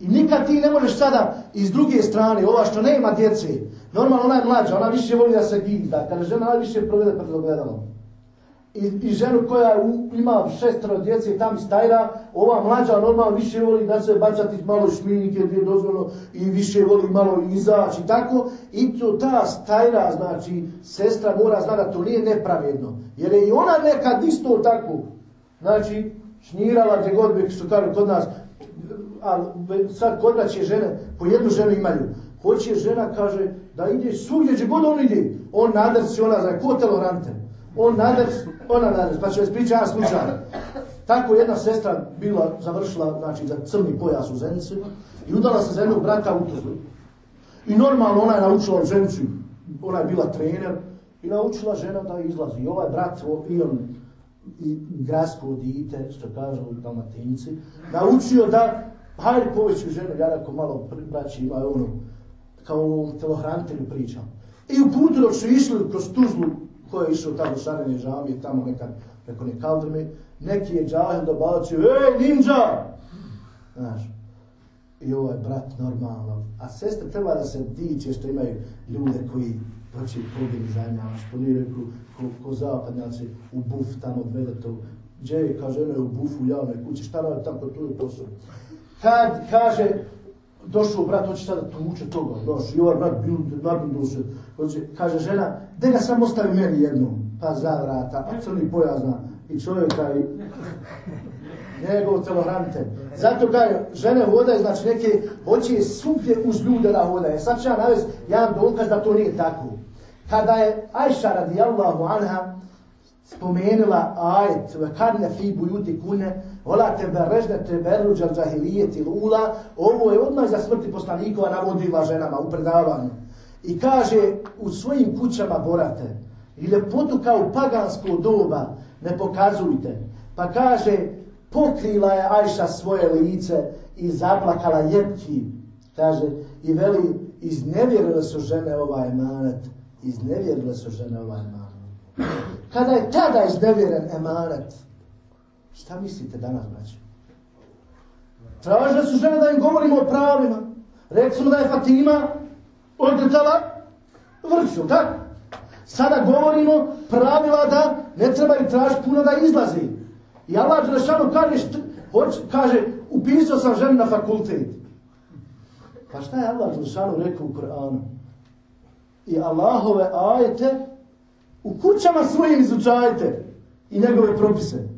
I nikad ti ne možeš sada iz druge strane, ova što nema djece, normalno ona je mlađa, ona više voli da se gizda, kada žena najviše provede pred ogledalom i, i ženu koja u, ima šestero djece i tam stajra, ova mlađa normalno više voli da se bacati malo šminike, gdje dozvoljno, i više voli malo izaći i tako. I to ta stajra, znači, sestra mora znati da to nije nepravedno. Jer je i ona nekad isto tako, znači, šnirala gdje god bi, što kažu kod nas, a sad kod nas će žene, po jednu ženu imaju. Hoće žena, kaže, da ide svugdje, gdje god on ide, on nadrci, ona za kotelo rante on nadrc, ona pa ću vas jedan slučaj. Tako jedna sestra bila završila znači, za crni pojas u Zenici i udala se za jednog brata u Tuzlu. I normalno ona je naučila u Zenici, ona je bila trener i naučila žena da izlazi. I ovaj brat, i on i gradsko dite, što kažu dalmatinci, naučio da, hajde poveću ženu, ja malo braći ima ono, kao telohranitelju pričam. I u putu dok su išli kroz Tuzlu, ko je išao tamo šarene žamije, tamo nekad preko ne kaldrme, neki je džahil dobacio, ej, ninja! Znaš, i ovaj brat normalno. A sestre treba da se diče što imaju ljude koji hoće pobjegi za njama, što nije rekao ko, ko zapadnjaci u buf tamo odvede to. Gdje kaže, ono je u bufu u javnoj kući, šta radi tako, tu je posao. Kad kaže, došao brat, hoće sada tuče toga, došao, i ovaj brat duše, hoće, kaže žena, da ga samo ostavi meni jednom, pa zavrata, a crni pojazna, i čovjeka i njegov telohranitelj. Zato ga žene hodaju, znači neke hoće svugdje uz ljude da hodaje. Sad ću ja navesti jedan dokaz da to nije tako. Kada je Ajša radijallahu anha spomenula ajet ve karne fi bujuti kune ola te berežne te beruđa džahilijeti ula ovo je odmah za smrti poslanikova navodila ženama u predavanju. I kaže u svojim kućama borate i ljepotu kao pagansko doba ne pokazujte. Pa kaže pokrila je Ajša svoje lice i zaplakala jebki. Kaže i veli iznevjerile su žene ovaj emanet iznevjerile su žene ovaj emanet. Kada je tada iznevjeren emanet, šta mislite danas, braći? Tražile su žene da im govorimo o pravima. Recimo da je Fatima odletala vrću, tako? Sada govorimo pravila da ne trebaju tražiti puno da izlazi. I Allah Đelešanu kaže, kaže, upisao sam ženu na fakultet. Pa šta je Allah Đelešanu rekao u Koranu? I Allahove ajete U kućama svojim izučajte i njegove propise.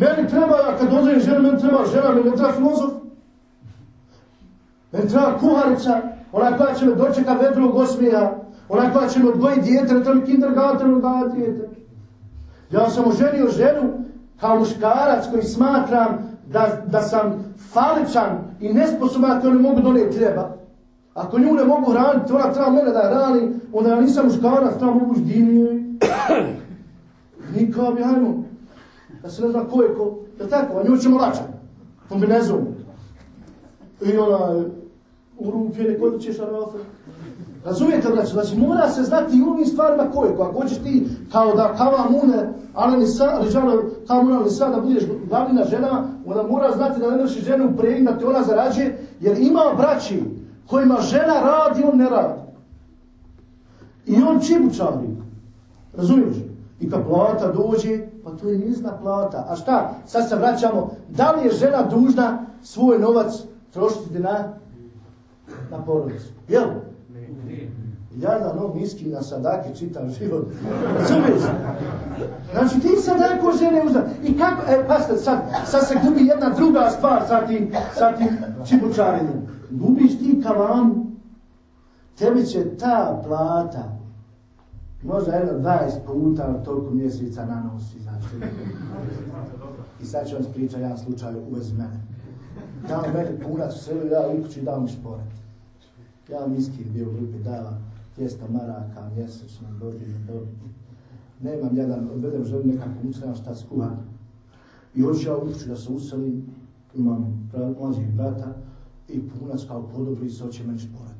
Meni treba, kad dođe žena, meni treba žena, meni treba filozof. Meni treba kuharica, ona koja će me dočeka vedrog osmija, ona koja će me odgojiti dijete, ne treba kindergarten odgajati dijete. Ja sam oženio ženu kao muškarac koji smatram da, da sam faličan i nesposoban ako ne mogu donijeti treba. Ako nju ne mogu hraniti, ona treba mene da hrani, onda ja nisam muškarac, treba mogu ždinije. Nikao bi, hajmo. Da se ne zna ko je ko. Je tako? A nju ćemo lačan. Kombinezom. I ona, u ruke neko će šarafe. Razumijete, braći? Znači, mora se znati i ovim stvarima ko je ko. Ako hoćeš ti, kao da kava mune, ali ni sa, riđano, kao mune, ali sad da budeš glavnina žena, onda mora znati da ne drži ženu pregni, da te ona zarađuje, jer ima braći, kojima žena radi, on ne radi. I on čibučavnik. Razumiješ? I kad plata dođe, pa to je nizna plata. A šta? Sad se vraćamo. Da li je žena dužna svoj novac trošiti na, na porodicu? Jel? Jadan on miski na sadake čitav život. Razumiješ? Znači ti sadako žene uzna. I kako, e, pasite, sad, sad se gubi jedna druga stvar sa tim, sa tim čibučarenjem gubiš ti kavan, tebi će ta plata možda jedno 20 puta toliko mjeseca nanosi. Znači. I sad ću vam spričati jedan slučaj u vezi mene. Dao meni punac u selu, ja u kući dao mi šporet. Ja miski bio u grupi dala 200 maraka mjesečno, dobim, dobim. Nemam jedan, odvedem želim nekako mucu, nemam šta skuha. I hoću ja u kući da se uselim, imam mlađih brata, i punac kao podobri se hoće meni šporet.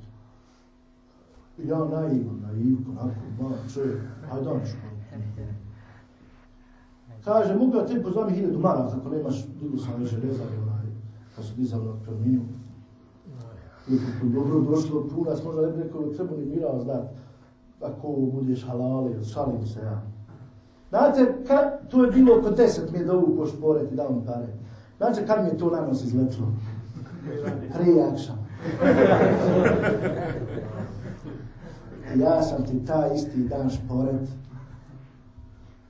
Ja naivan, naivko, onako, malo čovjek, aj da šporet. Kaže, mogu ja te pozvami hiljadu maraka, ako nemaš, digu sam već železari, onaj, pa su dizali na kako dobro došlo punac, možda ne bi rekao, treba ni mira zdat, ako budeš halali, šalim se ja. Znate, kad, to je bilo oko deset mi je dovu po šporet i dao mi pare. Znate, kad mi je to na nos izletilo? Prijakša. ja sam ti taj isti dan šporet.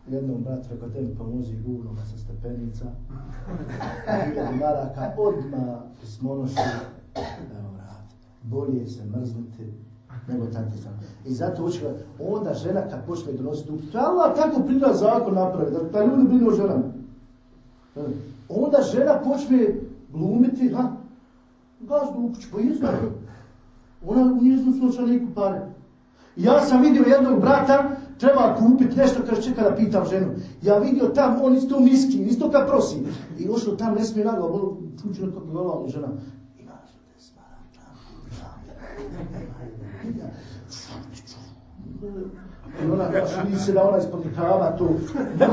Jednom brat rekao, te mi pomozi guvnoma sa stepenica. Hiljadu maraka, odmah smonošu. Evo vrat, bolje se mrznuti nego takvi sam. I zato učila, onda žena kad počne donositi dug, to Allah tako prila zakon napravi, da pa ljudi brinu o ženama. Onda žena počne glumiti, ha, gazdu u kući, pa izgleda. Ona u njeznu slučaniku pare. Ja sam vidio jednog brata treba kupiti nešto, kaže čeka da pitam ženu. Ja vidio tam, on isto miski, isto kad prosi. I ušlo tam, ne smije nagla, ono, čučeno kako govala žena. I ona kaže, vidi da ona ispod rukava tu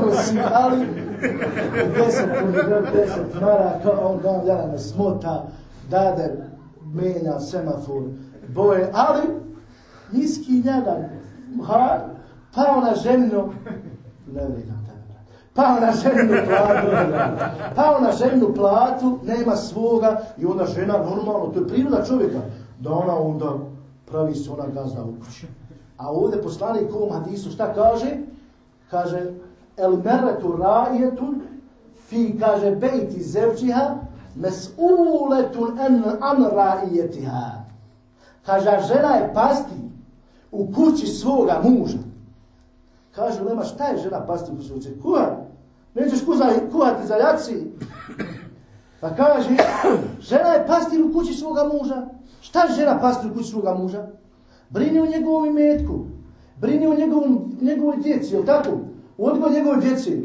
nosi, ali deset, deset maraka, on dan dana smota, dade, menja semafor, boje, ali niski njadan, ha, pao na ženu, ne vidim tebe, pao na ženu platu, pao na ženu platu, nema svoga i onda žena normalno, to je priroda čovjeka, da ona onda pravi se ona gazda u kući. A ovdje poslanik u hadisu šta kaže? Kaže, el meretu rajetun fi, kaže, bejti zevčiha mes'uletun an, an rajetiha. Kaže, žena je pasti u kući svoga muža. Kaže, nema šta je žena pasti u kući? Kuha, nećeš kuhati za jaci. Pa kaže, žena je pasti u kući svoga muža. Šta je žena pasti u kući svoga muža? Brini o njegovom imetku. Brini o njegovom, njegovoj djeci, jel tako? Odgoj njegove djeci.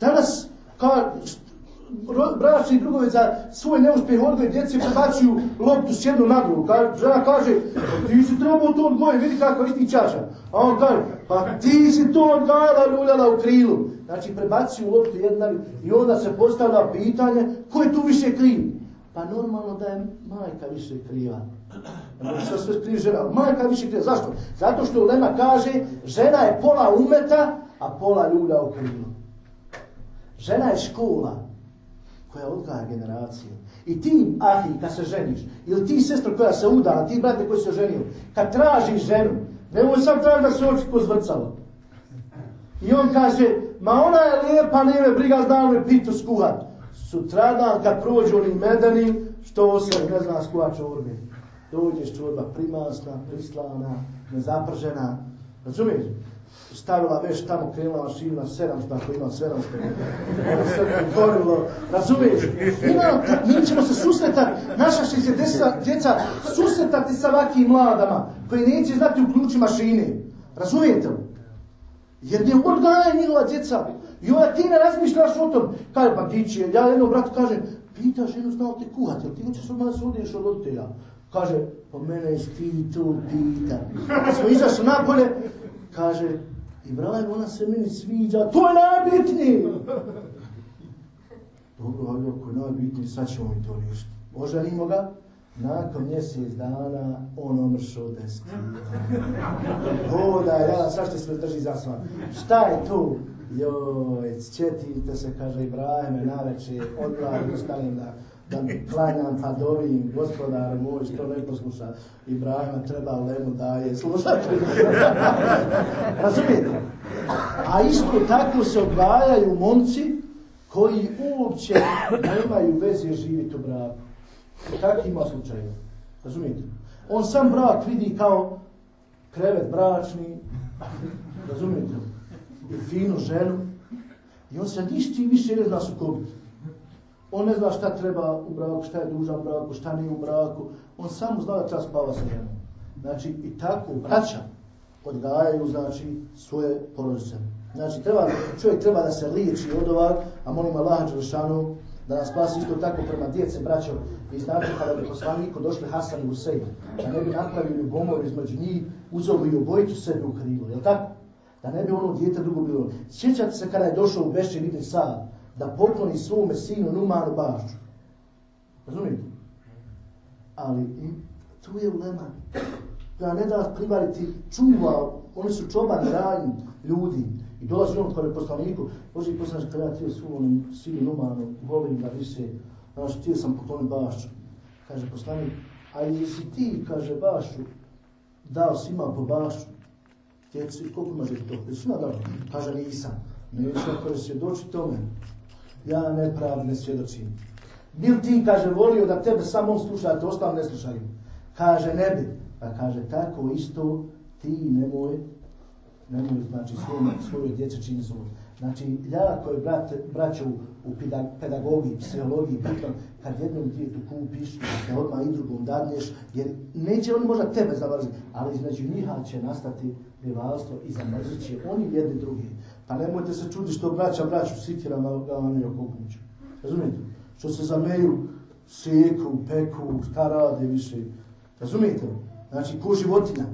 Danas, kao bračni drugovi za svoj neuspjeh odgoj djeci prebacuju loptu s jednu na drugu. Žena kaže, ti si trebao to odgojiti, vidi kako isti čaša. A on kaže, pa ti si to odgajala ljuljala u krilu. Znači prebacuju loptu jedna i onda se postavlja pitanje, ko je tu više kriv? Pa normalno da je majka više kriva. Što sve krivi žena? Majka više kriva. Zašto? Zato što Lema kaže, žena je pola umeta, a pola ljulja u krilu. Žena je škola koja odgaja generacije. I ti, ahi, kad se ženiš, ili ti, sestro koja se udala, ti, brate koji se ženio, kad tražiš ženu, nemoj sam traži da se oči ko zvrcalo. I on kaže, ma ona je lijepa, nije briga, zna me pitu skuhat. Sutradan kad prođu oni medeni, što se ne zna skuhat čorbe. Dođeš čorba primasna, prislana, nezapržena. Razumiješ? stavila već tamo krenula mašina 700, ako ima 700, ono sve gorilo, razumiješ? Ima, mi ćemo se susretati, naša će se djeca, djeca susretati sa ovakvim mladama, koji neće znati uključi mašine, razumijete li? Jer ne odgaja njihova djeca. I onda ti ne razmišljaš o tom. Kaže, pa ti će, ja jednom bratu kažem, pita ženu znao te kuhati, jel ti hoćeš odmah da se odiješ od roditelja? Kaže, pa mene ti to pita. Smo izašli napolje, kaže, Ibrahim, ona se meni sviđa, to je najbitnije. Dobro, ali ako je najbitnije, sad ćemo mi to riješiti. Oženimo ga, nakon mjesec dana on omršao deset. Hoda, ja, sad što se drži za sva. Šta je tu? Joj, četite se, kaže Ibrahime, na večer, odgledam, ustalim da da mi klanjam, pa dovim, gospodar moj, što ne posluša Ibrahima, treba lemu daje, slušati. Razumijete? A isto tako se odgajaju momci koji uopće nemaju veze živjeti u braku. Tako ima slučajeva. Razumijete? On sam brak vidi kao krevet bračni, razumijete? I finu ženu. I on se ništa više ne zna sukobiti. On ne zna šta treba u braku, šta je dužan braku, šta nije u braku. On samo zna da treba spava sa ženom. Znači, i tako braća odgajaju, znači, svoje porodice. Znači, treba, čovjek treba da se liječi od ovak, a molim Allah Đelšanu da nas spasi isto tako prema djece, braćo. I znate, kada bi poslaniku došli Hasan i Husein, da ne bi napravili gomor između njih, uzeo bi obojicu sebi u krilu, je tako? Da ne bi ono djete drugo bilo. Sjećate se kada je došao u Bešće vidni sad, da pokloni svome sinu Numanu bašću. Razumijete? Ali i tu je ulema. Da ne da privariti čuva, oni su čobani rajni ljudi. I dolazi on je poslaniku, Boži poslanik kada ja tijel svom sinu Numanu, volim da više, znaš, tijel sam pokloni bašću. Kaže poslanik, a jesi ti, kaže bašću, dao si ima po bašću? Djeci, koliko imaš to? Jesi ima dao? Kaže, nisam. Neću ako je svjedoči tome ja nepravd ne svjedočim. Bil ti, kaže, volio da tebe samo on sluša, te ostalo ne slušaju. Kaže, ne bi. Pa kaže, tako isto ti nemoj, nemoj, znači, svoj, svoje djece čini zlo. Znači, jako je, brate, braćo, u pedagogiji, psihologiji, bitno, kad jednom djetu kupiš, da odmah i drugom dadneš, jer neće oni možda tebe zavrzi, ali između njiha će nastati rivalstvo i zamrzit će oni jedni drugi. Pa nemojte se čudi što braća braću sikirama gavani oko kuću. Razumijete? Što se zameju, sijeku, peku, šta rade više. Razumijete? Znači, ko životinja.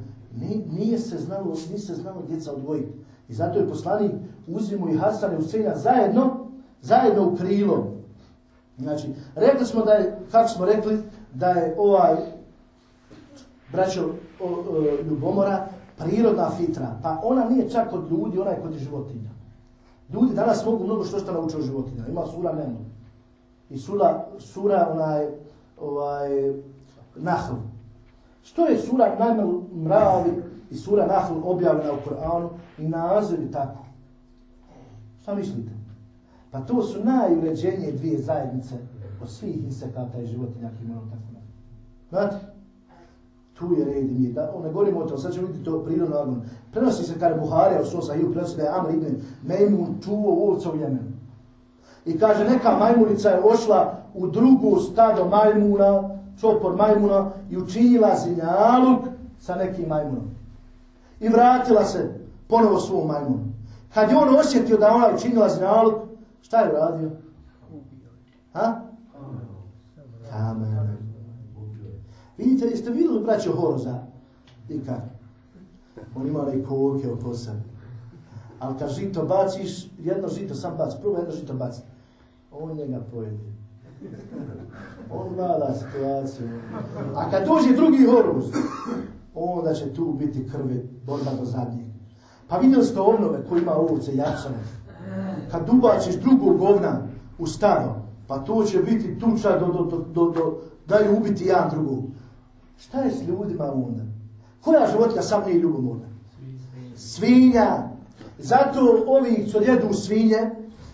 Nije, se znalo, nije se znalo djeca odvojiti. I zato je poslanik uzimo i Hasan i Huseina zajedno, zajedno u krilo. Znači, rekli smo da je, kako smo rekli, da je ovaj braćo o, o, ljubomora prirodna fitra, pa ona nije čak kod ljudi, ona je kod životinja. Ljudi danas mogu mnogo što što nauče o životinja. Ima sura Nemo. I sura, sura onaj, ovaj, Nahl. Što je sura Najmel mravi i sura Nahl objavljena u Koranu i nazivi tako? Šta mislite? Pa to su najuređenije dvije zajednice od svih insekata i životinja i tako. Znate? Tu je red i mir. Da, ne govorimo o tom, sad ćemo vidjeti to prirodno agon. Prenosi se kada Buharija u Sosa Iju, prenosi da je Amr ibn Mejmun čuo ovca u Jemenu. I kaže, neka majmunica je ošla u drugu stado majmuna, čopor majmuna, i učinila zinjaluk sa nekim majmunom. I vratila se ponovo svom majmunu. Kad je on osjetio da ona učinila zinjaluk, šta je radio? Ha? Kamen. Vidite, jeste vidjeli braćo Horoza? I kako? On ima onaj koke oko sebe. Ali kad žito baciš, jedno žito sam baci, prvo jedno žito baci. On njega pojedi. On vlada situaciju. A kad dođe drugi Horoz, onda će tu biti krvi, borba do zadnjeg. Pa vidjeli ste ovnove koji ima ovce jačane. Kad ubaciš drugog govna u staro, pa to će biti tuča do, do, do, do, do daju ubiti jedan drugog. Šta je s ljudima onda? Koja životinja sam nije ljubomorna? Svinja. Zato ovi što jedu svinje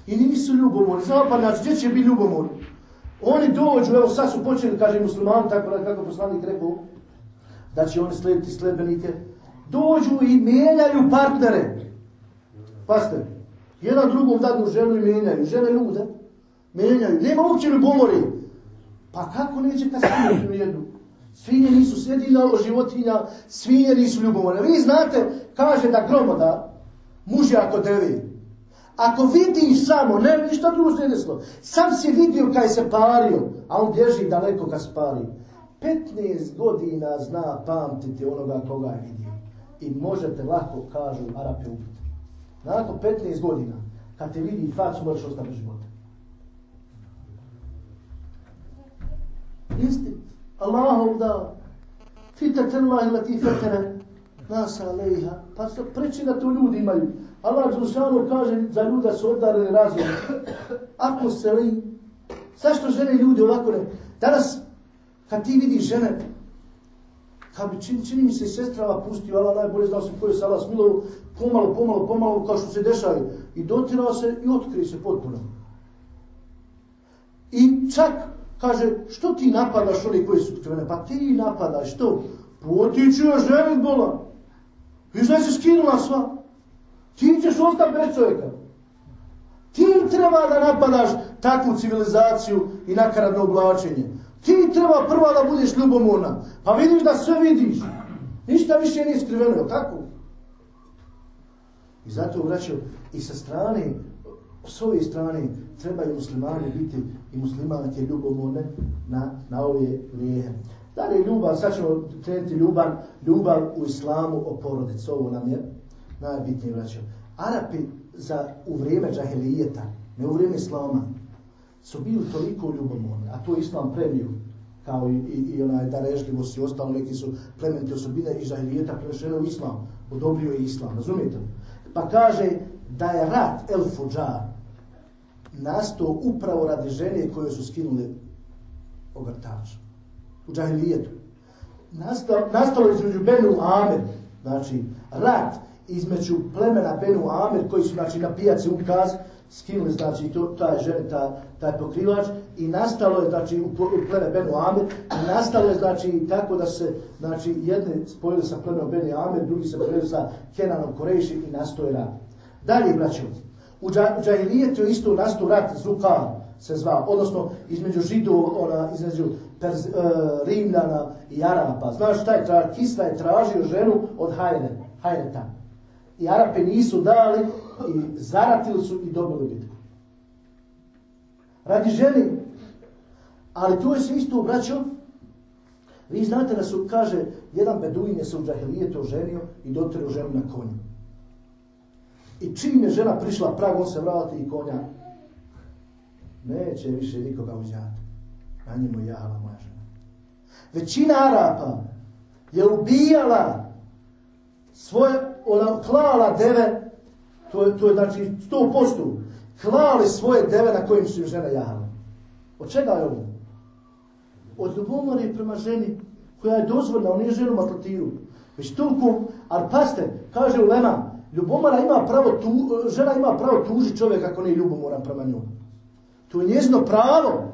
i nisu ljubomorni. Znamo pa znači, gdje će biti ljubomorni? Oni dođu, evo sad su počeli, kaže muslimani, tako da kako poslanik rekao, da će oni slediti sledbenike, dođu i mijenjaju partnere. Paste, jedan drugom dadnu ženu i mijenjaju, žene ljude, mijenjaju, nema uopće ljubomori. Pa kako neće kad svinje jedu? Svinje nisu sjedina životinja, svinje nisu ljubomorne. Vi znate, kaže da gromoda, muž je ako devi. Ako vidiš samo, ne, ništa drugo se desilo, sam si vidio kaj se pario, a on bježi daleko kad spari. 15 godina zna pamtiti onoga koga je vidio. I možete lako, kažu Arape, ubiti. Nakon 15 godina, kad te vidi facu, možeš ostati života. Instinkt. Allahov da fitat Allah ilati fetene nas alejha. Pa se preći da to ljudi imaju. Allah Đelšanu kaže za ljuda su obdarili razum. Ako se li, zašto žene ljudi ovako ne? Danas, kad ti vidiš žene, kad bi čini, čini mi se sestrava pustio, Allah najbolje znao se koje se Allah smilo, pomalo, pomalo, pomalo, kao što se dešaju. I dotirao se i otkrije se potpuno. I čak Kaže, što ti napadaš oni koji su otkrivene? Pa ti napadaš, što? Potiću ja ženit bola. Viš da se skinula sva. Ti ćeš ostati bez čovjeka. Ti treba da napadaš takvu civilizaciju i nakaradno oblačenje. Ti treba prva da budeš ljubomorna. Pa vidiš da sve vidiš. Ništa više nije skriveno, tako? I zato vraćao i sa strane s ove strane trebaju muslimani biti i muslimanke ljubomorne na, na ove grijehe. Dalje ljubav, sad ćemo krenuti ljubav, ljubav u islamu o porodicu, ovo nam je najbitnije vraćao. Arapi za, u vrijeme džahelijeta, ne u vrijeme islama, su bili toliko ljubomorni, a to islam premiju, kao i, i, i onaj darežljivost i ostalo, neki su plemenite osobine i džahelijeta prešene u islam, odobrio je islam, razumijete? Pa kaže da je rat El Fujar, nastao upravo radi žene koje su skinule ogrtač. U džahilijetu. Nastalo, nastalo između Benu Amer, znači rat između plemena Benu Amer koji su znači, na pijaci ukaz, skinuli znači to, taj žene, ta, taj pokrivač i nastalo je znači u, u pleme Benu Amer i nastalo je znači tako da se znači jedni spojili sa plemenom Benu Amer, drugi se spojili sa Kenanom Koreši i nastoje rat. Dalje, braćo, U džahilijetu je isto nastao rat Zukar se zvao, odnosno između židu, ona, između Perz, uh, Rimljana i Arapa. Znaš šta je tražio? Kisra je tražio ženu od Hajre, Hajreta. I Arape nisu dali i zaratili su i dobili bitku. Radi ženi. Ali tu je se isto obraćao. Vi znate da su, kaže, jedan beduin je se u džahilijetu oženio i dotrio ženu na konju. I čim je žena prišla prag, on se vrati i konja. Neće više nikoga uzjati. Na njemu jahala moja žena. Većina Arapa je ubijala svoje, ona klala deve, to je, to je znači 100%, klali svoje deve na kojim su žena jahala. Od čega je ovo? Od ljubomore prema ženi koja je dozvoljna, on nije ženu matlatiru. Već toliko, ali paste, kaže Ulema, ljubomora ima pravo, tu, žena ima pravo tuži čovjek ako nije ljubomoran prema njom. To je njezino pravo.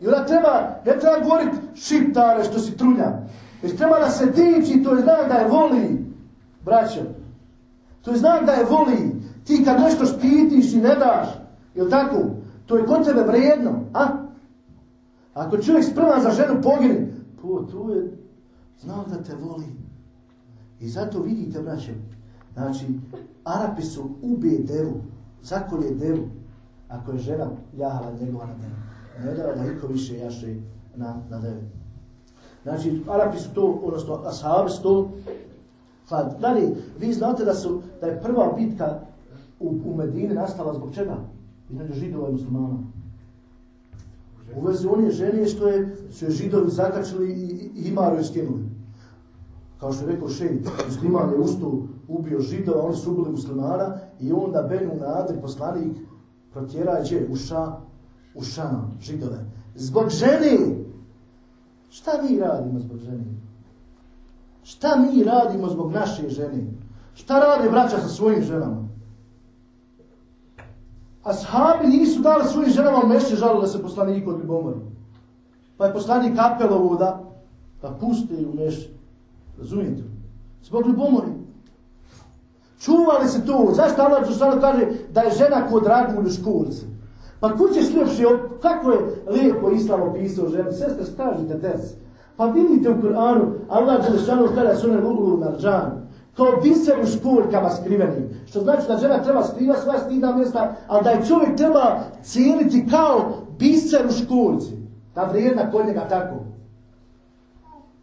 I ona treba, ne treba govoriti šiptare što si trunja. Već treba da se diči, to je znak da je voli, braćo. To je znak da je voli. Ti kad nešto štitiš i ne daš, jel tako? To je kod tebe vrijedno, a? Ako čovjek spreman za ženu pogine, po, to je znak da te voli. I zato vidite, braćo, znači, Arapi su ubije devu, zakolje devu, ako je žena jahala njegova na devu. Ne da da iko više jaše na, na devu. Znači, Arapi su to, odnosno, ashabi su to. Dalje, vi znate da su, da je prva bitka u, u Medini nastala zbog čega? Između židova i muslimana. U vezi one žene što je, su je židovi zakačili i, i imaru je skinuli. Kao što je rekao šeit, musliman je ustu ubio židova, oni su ubili muslimana i onda Benu Nadir, poslanik, protjeraće u ša, u šam, židove. Zbog žene! Šta mi radimo zbog žene? Šta mi radimo zbog naše žene? Šta rade braća sa svojim ženama? Ashabi nisu dali svojim ženama meše žalu da se poslanik od ljubomori. Pa je poslanik apelovo da, da puste u meše. Razumijete? Zbog ljubomori. Čuvali se to. Zašto Allah Đušanu kaže da je žena kod dragulju škurci? Pa ko ćeš ljepši, kako je lijepo Islam opisao ženu? Sestre, skažite des. Pa vidite u Kur'anu, Allah Đušanu kada su ne uglu narđan. Kao biser u škurkama skrivenim. Što znači da žena treba skriva svoja stidna mjesta, ali da je čovjek treba cijeliti kao biser u škurci. Ta vrijedna kod njega tako.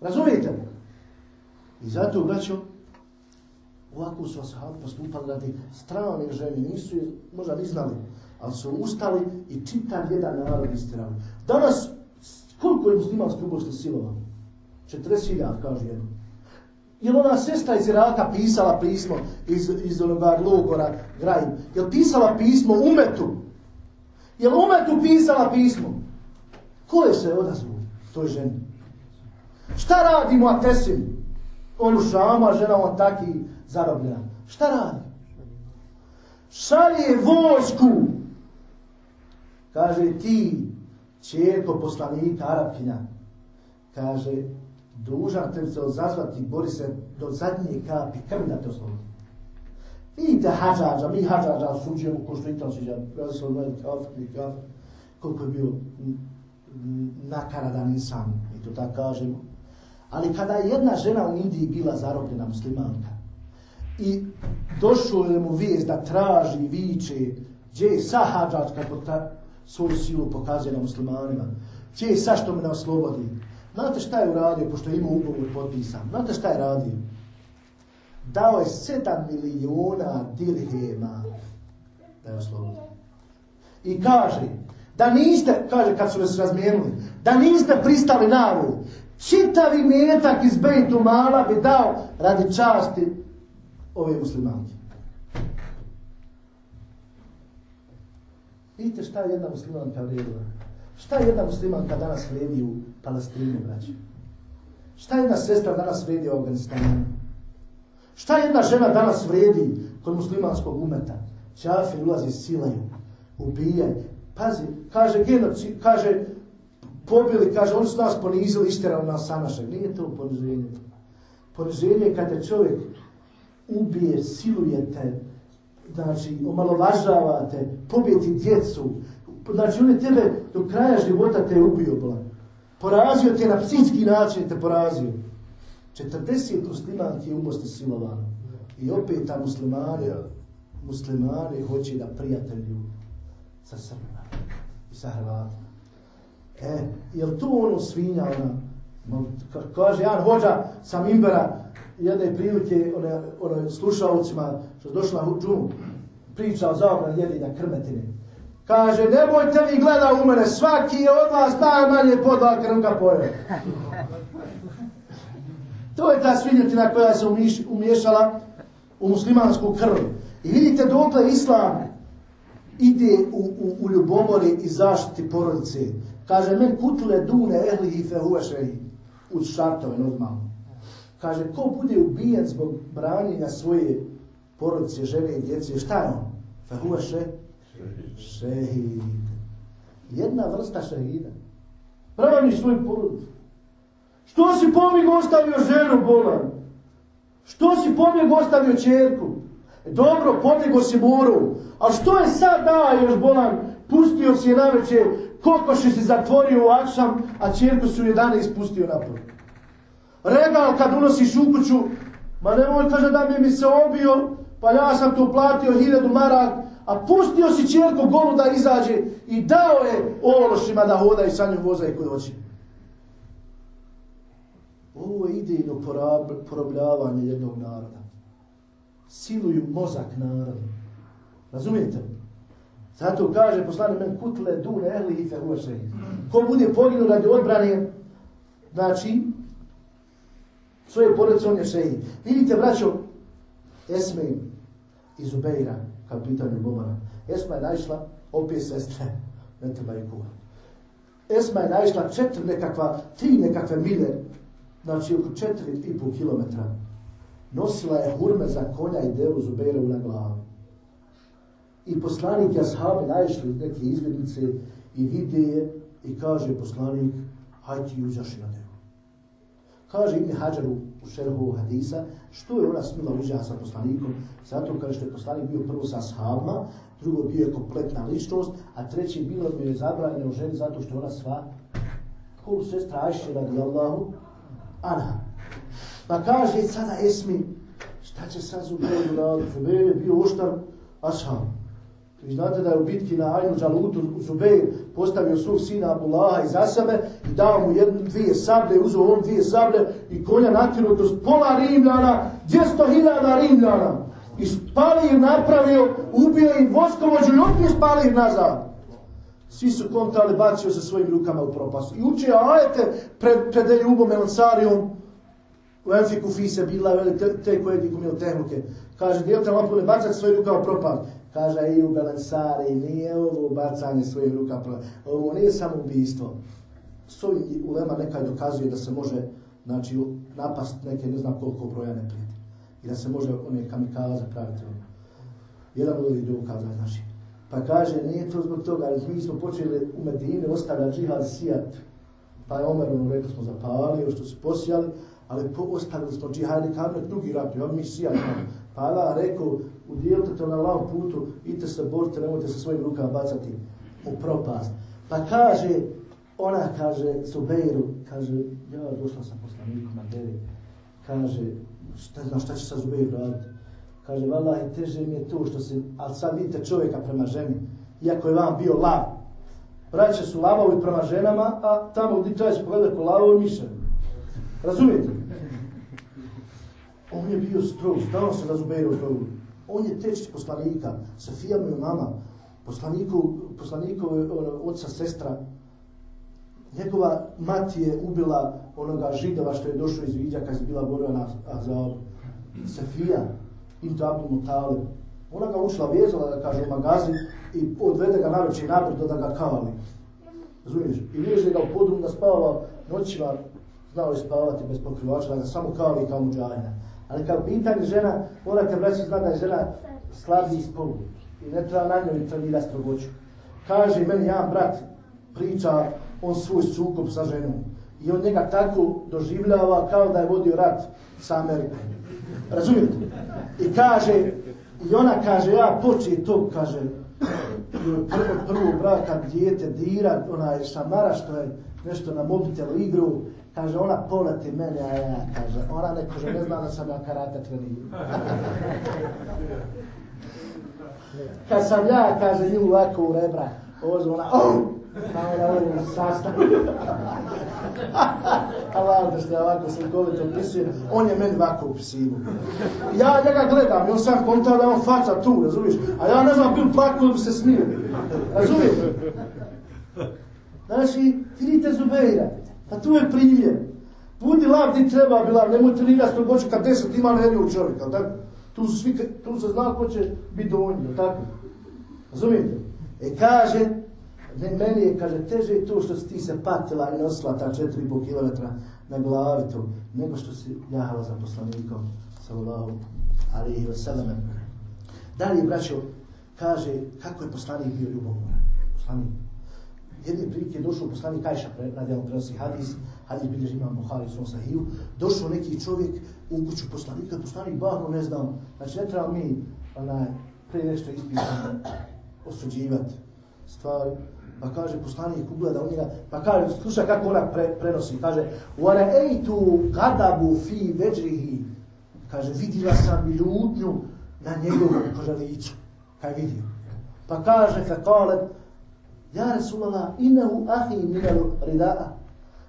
Razumijete? I zato, braćo, ovako su ashabi postupali radi strane žene, nisu je možda ni znali, ali su ustali i čitav jedan narod istirali. Danas, koliko je muslimanski ubojstvo silova? 40.000, kaže jedno. Je li ona sestra iz Iraka pisala pismo iz, iz onoga logora Grajim? Je li pisala pismo umetu? Je li umetu pisala pismo? Ko je se odazvao toj ženi? Šta radimo Atesim? On u žena on taki zarobljena. Šta radi? Šalje vojsku. Kaže ti, čerko poslanika Arapina. Kaže, dužan te se ozazvati, bori se do zadnje kapi krvi da te oslobodi. Vidite hađađa, mi hađađa suđujemo ko što ital suđa, koliko je bio nakaradan insan, i to tako kažemo. Ali kada je jedna žena u Indiji bila zarobljena muslimanka i došlo je mu vijest da traži, viče, gdje je sa hađač kako ta svoju silu pokazuje na muslimanima, gdje je sa što me ne oslobodi. Znate šta je uradio, pošto je imao ugovor potpisan? Znate šta je radio? Dao je 7 miliona dirhema da je oslobodio. I kaže, da niste, kaže kad su se razmijenili, da niste pristali na čitavi metak iz Bejtu Mala bi dao radi časti ove muslimanke. Vidite šta je jedna muslimanka vrijedila? Šta je jedna muslimanka danas vredi u Palestini, braći? Šta je jedna sestra danas vredi u Afganistanu? Šta je jedna žena danas vredi kod muslimanskog umeta? Čafir ulazi silaju, ubijaju. Pazi, kaže genoci, kaže pobili, kaže, oni su nas ponizili, isterali nas sa našeg. Nije to poniženje. Poniženje je kada čovjek ubije, silujete, znači, omalovažavate, pobijeti djecu, znači, on je tebe do kraja života te ubio, blan. Porazio te na psički način, te porazio. 40 muslimanki je umosti silovano. I opet ta muslimani, muslimani hoće da prijatelju sa Srbima i sa Hrvatima. E, jel tu ono svinja, ona, no, kaže jedan hođa sa Mimbera, jedne prilike, one, one slušalcima, što je došla u džumu, priča o zaobran jedinja krmetine. Kaže, nemojte vi gleda u mene, svaki je od vas najmanje po dva krmka poje. To je ta svinjetina koja se umješala u muslimansku krv. I vidite dokle islam ide u, u, u ljubomori i zaštiti porodice. Kaže, men kutle dune ehlihi fe huve šehid. Uz šartove, normalno. Kaže, ko bude ubijen zbog branjenja svoje porodice, žene i djece, šta je on? Fe huve šehid. Jedna vrsta šehida. Brani svoj porodicu. Što si pomig ostavio ženu bolan? Što si pomig ostavio čerku? E, dobro, pobjego si moru. A što je sad dao još bolan? Pustio si je na večer, kokoši si zatvorio u akšam, a čerku su 11 ispustio napolje. Regal kad unosiš u kuću, ma nemoj kaže da mi mi se obio, pa ja sam to platio hiljadu marak, a pustio si čerku golu da izađe i dao je ološima da hoda i sa njom voza i koji hoće. Ovo je idejno porobljavanje jednog naroda. Siluju mozak naroda. Razumijete? Zato kaže poslani men kutle dune ehli i fe Ko bude poginu radi odbrane, znači, svoje porodice, on je. Vidite, braćo, Esme iz Ubeira, kao pitanju Bomara. Esma je naišla, opet sestre, ne treba i kuha. Esma je naišla četiri nekakva, tri nekakve mile, znači oko četiri i pol kilometra. Nosila je hurme za konja i devu Zubeiru na glavu. I poslanik je ashabi naišli neke izglednice i vide je i kaže poslanik, hajde ti uđaši na. Kaže Ibn Hađaru u šerhu hadisa, što je ona smila uđa sa poslanikom, zato kaže što je poslanik bio prvo sa ashabima, drugo bio je kompletna ličnost, a treći bilo je zabranjeno ženi zato što ona sva kolu sestra Ajše radi Allahu, Ana. Pa kaže sada Esmi, šta će sad Zubeir raditi? Zubeir je bio oštar ashab. Vi znate da je u bitki na Ajnu Đalutu Zubeir postavio svog sina Abdullaha iza sebe i dao mu jednu, dvije sablje, uzeo on dvije sablje i konja natiruo kroz pola Rimljana, 200.000 Rimljana. I spalir napravio, ubio im voskovođu i opet spalir nazad. Svi su kontali, bacio se svojim rukama u propast. I učio ajete pred, pred Eljubom Elansarijom, u Enfiku Fise bila te, te koje milo tehnuke. Kaže, djelite lampule, bacati svoje ruka u propast. Kaže, i u Belansari, nije ovo bacanje svojih ruka, ovo nije samo ubijstvo. Sovi ulema nekaj dokazuje da se može znači, napast neke ne znam koliko broja neprijeti. I da se može one kamikaze praviti. Jedan od ovih dokaza, znači. Pa kaže, nije to zbog toga, ali mi smo počeli u Medini ostavljati džihad sijat. Pa je Omer, ono, rekli smo zapalio što su posijali, ali po, ostavili smo džihad i kamet drugi rat, mi sijat. Pa Allah rekao, udjelite to na lavom putu, idite se borite, nemojte se svojim rukama bacati u propast. Pa kaže, ona kaže, Zubeiru, kaže, ja došla sam poslanikom na devi, kaže, šta znam šta će sa Zubeiru raditi? Kaže, vallahi, teže mi je to što se, ali sad vidite čovjeka prema ženi, iako je vam bio lav. Braće su lavovi prema ženama, a tamo gdje treba se pogledati ko lavovi miševi. Razumijete? On je bio strog, stalo se na Zubeiru zbogu. On je tečić poslanika, Sofija mu je mama, poslaniku, poslaniku ono, oca, sestra. Njegova mati je ubila onoga židova što je došao iz Vidja kad je bila borila na Azabu. Sofija, Into Abdul Mutalib. Ona ga ušla vezala, da kaže, u magazin i odvede ga naveći nabrdo da ga kavali. Razumiješ? I veže ga u podrum da spava noćima, znao je spavati bez pokrivača, da ga samo kavali kao muđajna. Ali kao pitanje žena, morate braći znati da je žena slabi spolu. I ne treba na njoj trenira strogoću. Kaže meni jedan brat, priča on svoj sukob sa ženom. I on njega tako doživljava kao da je vodio rat sa Amerikom. Razumijete? I kaže, i ona kaže, ja poči to, kaže, prvo, prvo braka dijete dira, onaj šamara što je nešto na mobitelu igru, Kaže, ona poleti mene, a ja, kaže, ona ne, kaže, ne zna da sam ja karate trenirao. Kad sam ja, kaže, nju ovako u rebra, ozu ona, oh! Kao da ovo sastav. A valjda što ja ovako slikovito opisujem, on je meni ovako upisivo. Ja njega gledam i on sam konta da on faca tu, razumiješ? A ja ne znam, bil plaku ili bi se smio. Razumiješ? Znači, vidite Zubeira, pa tu je primjer. Budi lav di treba bila, nemoj trenirati što hoće kad deset ima na čovjeka, tako? Tu, su svi, tu se zna ko će biti donji, tako? Razumijete? E kaže, ne, meni je, kaže, teže to što si ti se patila i nosila ta 4,5 km na glavi to, nego što si jahala za poslanikom, sallallahu alihi wa sallam. Dalje, braćo, kaže, kako je poslanik bio ljubomoran? Poslanik Jedne prilike je došao poslanik Kajša, radi on prenosi hadis, hadis bilježi imam Buhari u svom sahiju, došao neki čovjek u kuću poslanika, poslanik bahno ne znam, znači ne treba mi onaj, prije nešto ispitano osuđivati stvari, pa kaže poslanik ugleda u njega, pa kaže, slušaj kako ona pre, prenosi, kaže, وَرَأَيْتُ غَدَبُ فِي وَجْرِهِ Kaže, vidjela sam ljutnju na njegovom kaže, licu. Kaj vidio? Pa kaže, فَقَالَتْ ja Resulala, inahu ahi minal rida'a.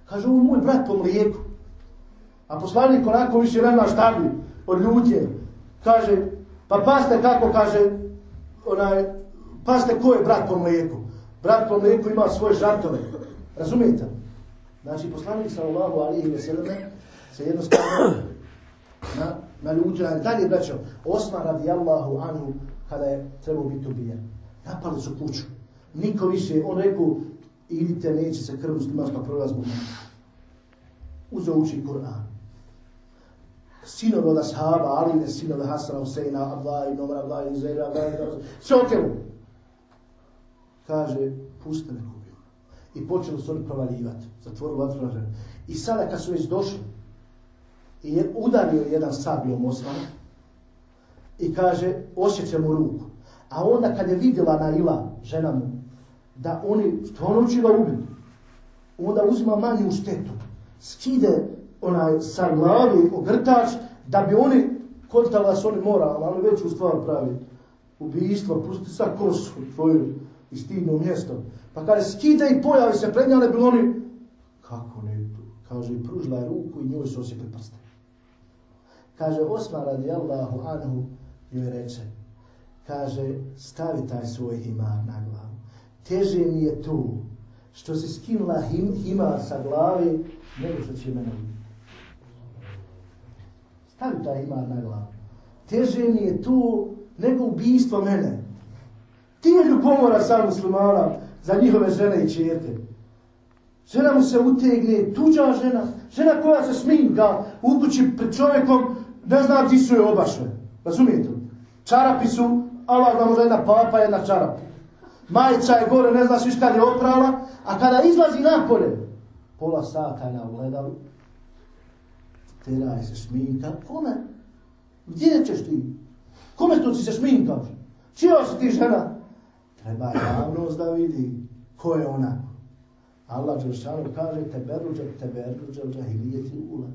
Kaže, ovo moj brat po mlijeku. A poslanik onako više nema šta bi od ljutje. Kaže, pa paste kako, kaže, onaj, paste ko je brat po mlijeku. Brat po mlijeku ima svoje žartove. Razumijete? Znači, poslanik sallallahu wa sallam se jednostavno na, na ljuđa. Dalje, braćo, Osman radijallahu anhu kada je trebao biti ubijen. Napali su kuću. Niko više, on rekao, idite, neće se krv muslimanska zbog mene. Uzeo uči Kur'an. Sinove od ashaba, Ali ne sinove Hasana, Huseina, Abdullah ibn Omar, Abdullah ibn Zaira, Abdullah sve okrevu. Kaže, puste me kubio. I počeli su oni provaljivati, zatvorili vatru na ženu. I sada kad su već došli, i je udario jedan sabijom Osmana, i kaže, osjeća mu ruku. A onda kad je vidjela na ila, žena mu, da oni stvarno ga ubiti, onda uzima manju štetu, skide onaj sa glavi ogrtač, da bi oni kontali da su oni morali, ali u stvar pravi ubijstvo, pusti sa kosu tvoju i stidno mjesto. Pa kada skide i pojavi se pred njane, bilo oni, kako ne? Kaže, i pružila je ruku i njoj su osjekli prste. Kaže, Osman radi Allahu anhu, joj reče, kaže, stavi taj svoj himar na glavu. Teže mi je tu što se skinula him, sa glavi, nego što će mene. Stavi taj himar na glavu. Teže mi je tu nego ubijstvo mene. Ti je ljubomora sa muslimana za njihove žene i čijete. Žena mu se utegne, tuđa žena, žena koja se sminka u kući pred čovjekom, ne zna gdje su je obašve. Razumijete? Čarapi su, Allah da možda jedna papa, jedna čarapa. Majica je gore, ne znaš viš kad je oprala, a kada izlazi napolje, pola sata na ogledalu, teraj se šminka, kome? Gdje ćeš ti? Kome ti se šminkaš? Čija si ti žena? Treba javnost da vidi ko je ona. Allah Đelšanu kaže teberuđa, teberuđa, džahilijeti ula.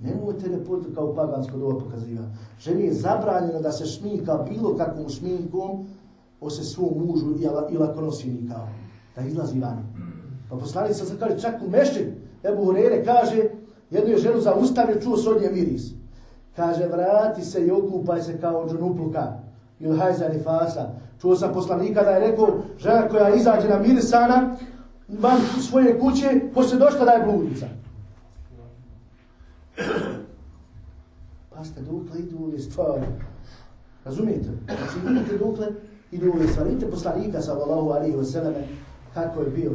Nemojte ne putu kao pagansko doba pokaziva. Ženi je zabranjeno da se šminka bilo kakvom šminkom ose svom mužu ili ako nosi nikao. Da izlazi vani. Pa poslanica se kaže čak u mešćin. Ebu Hurere kaže jednu je ženu zaustavio, čuo se od nje miris. Kaže vrati se i okupaj se kao džunupluka. Ili hajza nifasa. Čuo sam poslanika da je rekao žena koja izađe na mirisana van svoje kuće, poslije došla da je bludnica. Pa ste dokle idu ove stvari. Razumijete? Znači vidite dokle idu ove stvari. Vidite poslanika sallallahu alaihi wa sallam kako je bio,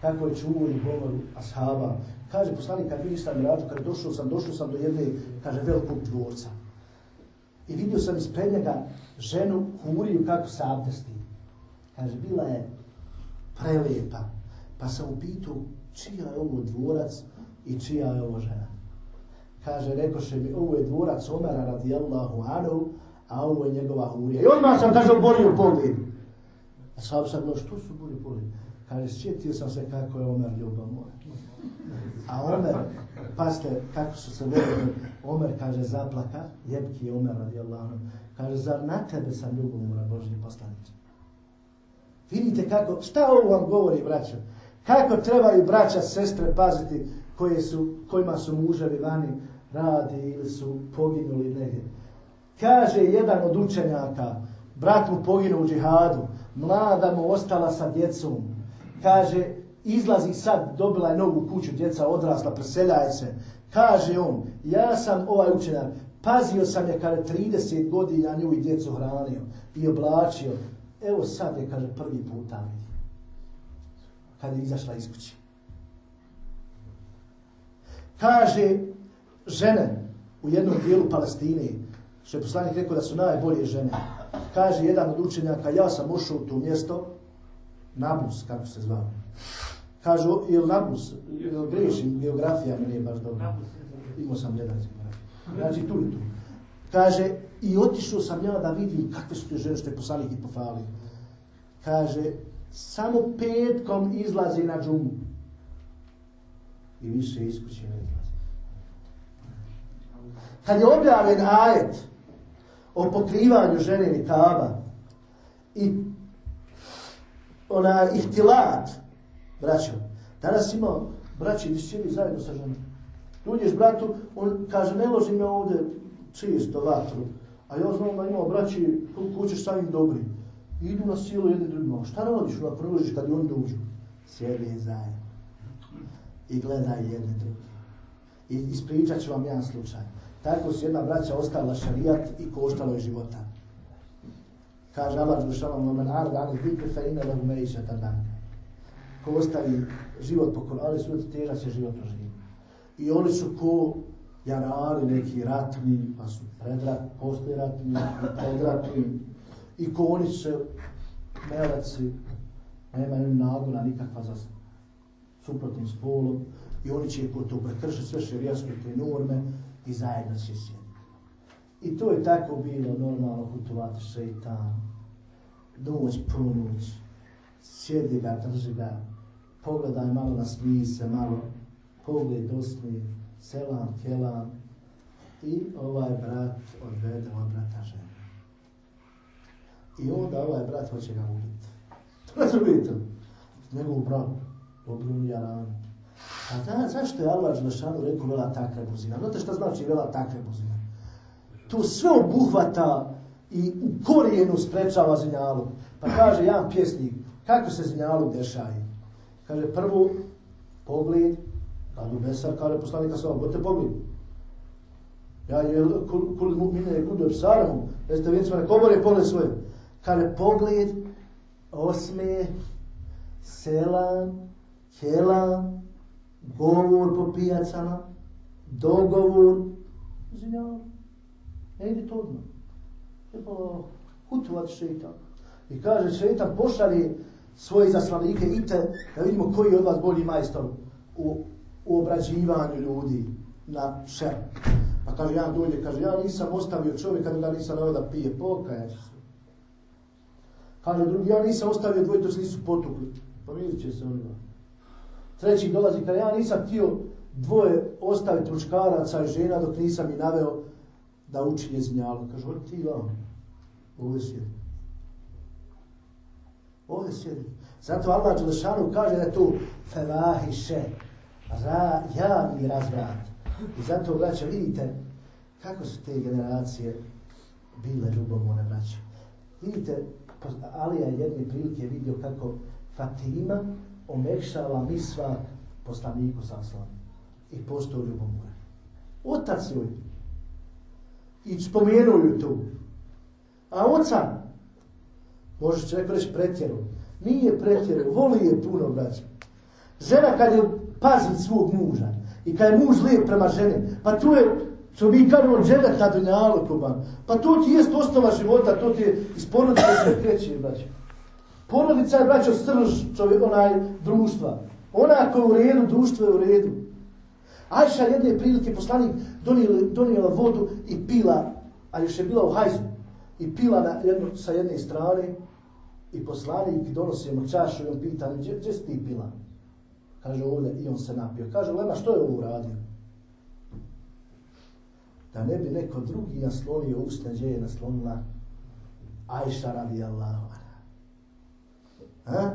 kako je čuo i govoru ashaba. Kaže poslanik kad vidiš sam rađu, kad došao sam, došao sam do jedne, kaže, velikog dvorca. I vidio sam ispred njega ženu Huriju kako se abdesti. Kaže, bila je prelijepa. Pa sam upitao čija je ovo dvorac i čija je ovo žena. Kaže, rekoše mi, ovo je dvorac Omara radijallahu anhu, a ovo je njegova Hurija. I odmah sam, kaže, oborio pogled. A sam sam gledao, što su bolji pogled? Kaže, sjetio sam se kako je Omer ljubav moja. A Omer, pazite kako su se Omer kaže zaplaka, jebki je Omer radijallahu. Kaže, zar na tebe sam ljubomora Božji poslaniče? Vidite kako, šta ovo vam govori, braćo? Kako trebaju braća, sestre paziti koje su, kojima su muževi vani radi ili su poginuli negdje. Kaže jedan od učenjaka, brat mu poginuo u džihadu, mlada mu ostala sa djecom. Kaže, izlazi sad, dobila je novu kuću, djeca odrasla, preseljaje se. Kaže on, ja sam ovaj učenjak, pazio sam je kada 30 godina nju i djecu hranio i oblačio. Evo sad je, kaže, prvi puta vidio. Kad je izašla iz kuće. Kaže, žene u jednom dijelu Palestine, što je poslanik rekao da su najbolje žene, kaže jedan od učenjaka, ja sam ušao u to mjesto, Nablus, kako se zvao. Kaže, je li Nablus, je grešim, geografija mi nije baš dobro. Imao sam jedan. Znači, tu i tu. Kaže, i otišao sam ja da vidim kakve su te žene što je poslanik i pofali. Kaže, samo petkom izlazi na džumu. I više iz kuće ne izlazi. Kad je objavljen ajet o pokrivanju žene nikaba i ona ihtilat, braćo, danas ima braći sjedi zajedno sa ženom. Uđeš bratu, on kaže ne loži me ovdje čisto vatru, a ja znam da ima braći kućeš samim dobri. Idu na silu jedni drugima. Šta radiš? Ona proložiš kad oni dođu. Sjedi zajedno. I gledaj jedni drugi. I ispričat ću vam jedan slučaj. Tako su jedna braća ostala šarijat i koštalo je života. Kaže Allah Đelešanu Omen Arda, ali zikr fe ine lehu meiša tadan. Ko ostavi život po su teža će život proživiti. I oni su ko jarari, neki ratni, pa su predrat, postoji ratni, i predratni. I ko oni se melaci, nemaju nagona nikakva za suprotnim spolom. I oni će ko to prekršiti sve šerijaske te norme i zajedno će sjediti. I to je tako bilo normalno putovati šeitan, doć ponoć, sjedi ga, drži ga, pogledaj malo na se, malo pogled dosmi, selam, kelam, i ovaj brat odvede od brata žene. I onda ovaj brat hoće ga ubiti. Razumijete? Njegov brat, dobro ja ranu. A da, zašto je Allah Želešanu rekao vela takre buzina? Znate šta znači vela takre buzina? To sve obuhvata i u korijenu sprečava zinjalog. Pa kaže jedan pjesnik, kako se zinjalog dešaje? Kaže prvo pogled, Radu Besar, kaže poslanika sa ovom, pogled. Ja je kul mu'mine je kudu jeste vincima ne komore pogled svoje. Kaže pogled, osme, selam, kelam, govor po pijacama, dogovor, zinjalog. Ne ide to odmah. Treba hutovat šeitan. I kaže šeitan pošalje svoje zaslanike, idite da vidimo koji od vas bolji majstor u, u obrađivanju ljudi na šer. Pa kaže, ja dođe, kaže, ja nisam ostavio čovjeka da nisam navio da pije, pokaja se. Kaže drugi, ja nisam ostavio se nisu potukli. Pomirit će se onima. Treći dolazi, kaže, ja nisam htio dvoje ostaviti muškaraca i žena dok nisam i naveo da uči jezinjalu. Kaže, ovdje ti vam, ovdje sjedi. Ovdje sjedi. Zato Allah Đelešanu kaže da je tu felahiše, ra, javni razvrat. I zato, braće, vidite kako su te generacije bile ljubomore, braće. Vidite, Alija jedne prilike vidio kako Fatima omekšava misva poslaniku sa i postao ljubomore. Otac joj i spomenuo ju tu. A oca, možeš čovjek reći pretjeru, nije pretjeru, voli je puno, braća. Žena kad je pazi svog muža i kad je muž lijep prema ženi, pa tu je, što mi kažemo, džedat na dunjalu. Pa to ti jest osnova života, to ti je iz porodice sve kreće, braća. Porodica je, braćo, srž čovjek, onaj, društva. Ona je u redu, društvo je u redu. Ajša jedne prilike poslanik donijela, donijela vodu i pila, a još je bila u hajzu, i pila na jednu, sa jedne strane i poslanik donosi mu čašu i on pita, gdje si ti pila? Kaže ovdje i on se napio. Kaže, Lema, što je ovo uradio? Da ne bi neko drugi naslonio usne gdje je naslonila Ajša radi Allahu. Ha?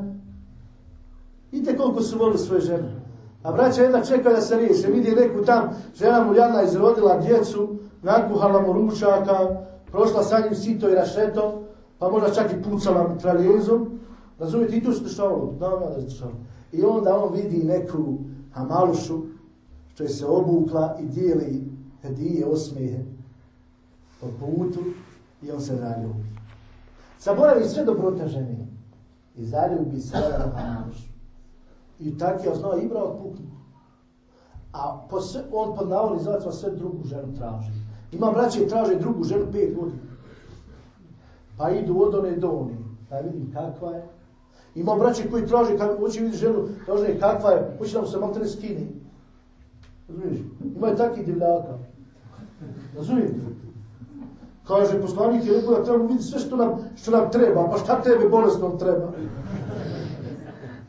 Vidite koliko su volili svoje žene. A braća jedna čeka da se riješi. Vidi neku tam, žena mu jadna izrodila djecu, nakuhala mu ručaka, prošla sa njim sito i rašeto, pa možda čak i pucala mitraljezom. Razumijete, i tu se dešavalo. Da, da dešavalo. I onda on vidi neku hamalušu, što je se obukla i dijeli hedije, osmijehe po putu i on se zaljubi. Zaboravi sve dobrote žene i zaljubi se na hamalušu. I tako je znao Ibra otpuknu. A posle, on pod navodni zavacima sve drugu ženu traži. Ima braće i traže drugu ženu pet godina. Pa idu od one do one. Da vidim kakva je. Ima braće koji traže, kad hoće vidjeti ženu, traže kakva je, hoće nam se malo ne skini. Razumiješ? Ima je takvih divljaka. Razumijete? Kaže, poslanik je rekao da trebamo vidjeti sve što nam, što nam treba. Pa šta tebe bolestnom treba?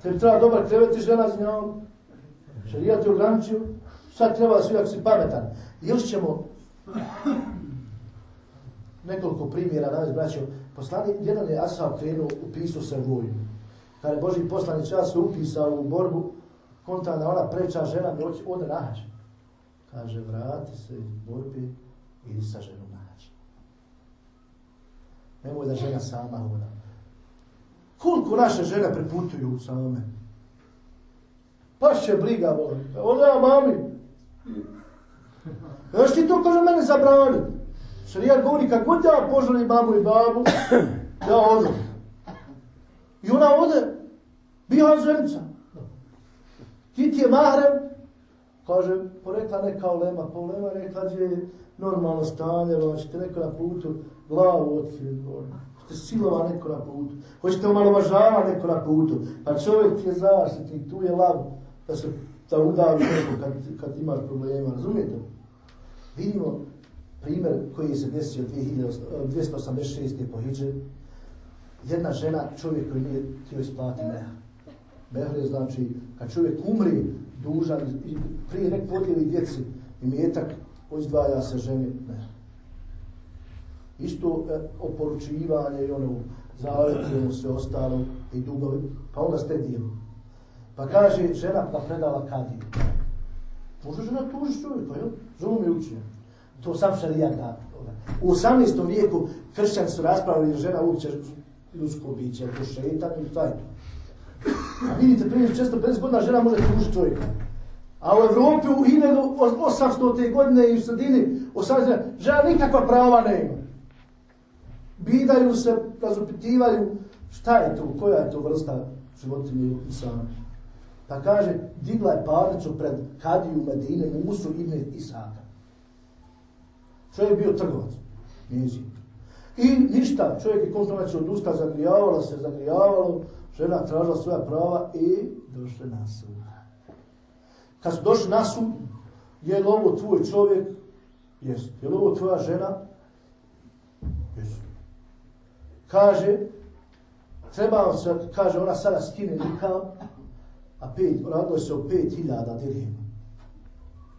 Tebi treba dobar krevet i žena s njom. Šarija te ograničio. Sad treba svi ako si pametan. Još ćemo nekoliko primjera navesti, braćo. Poslanik, jedan je Asaf krenuo, upisao se u vojnu. Kada je Boži poslanik čas se upisao u borbu, konta da ona preča žena, ode na hađ. Kaže, vrati se iz borbi i sa ženom. Nemoj da žena sama hoda. Koliko naše žene preputuju same? Pa će briga, voli. Onda ja mami. Još ti to kaže mene zabrani. Šarijat govori kako god ja poželim mamu i babu, ja odem. I ona ode, bio zemca. Ti ti je mahrem, kaže, porekla neka olema, pa olema rekla je normalno stanje, va, ćete neko na putu glavu otkriti, ćete silova neko na putu, hoćete omalovažava neko na putu, pa čovjek je zaštitnik, tu je lav, da se da udavi neko kad, kad imaš problema, razumijete? Vidimo primjer koji se desio 286. po Hidže. Jedna žena, čovjek koji nije htio isplati meha. Znači, kad čovjek umri, dužan, prije nek podijeli djeci i mjetak, izdvaja se ženi meha. Isto e, oporučivanje i ono, zavetio sve ostalo i dugovi, pa onda ste dijeli. Pa kaže žena pa predala kadiju. Može žena tuži čovjeka, jel? Zulum je učinjen. To sam šarijat da. U 18. vijeku kršćani su raspravili žena uopće ljudsko biće, to šeitan i šta je to. A vidite, prije 650 godina žena može tužiti čovjeka. A u Evropi u 1800. godine i u sredini 18. žena nikakva prava nema. Bidaju se, razupitivaju, šta je to, koja je to vrsta životinje i sama. Pa kaže, digla je parnicu pred Kadiju Medine, Musu ibn Isaka. Čovjek je bio trgovac, njezin. I ništa, čovjek je kontra znači odusta, zagrijavalo se, zagrijavalo, žena tražila svoja prava i došle na sud. Kad su došli na sud, je li ovo tvoj čovjek? Jest. Je li ovo tvoja žena? Jest. Kaže, treba se, kaže, ona sada skine nikav, a pet, radilo se o pet hiljada dirhima.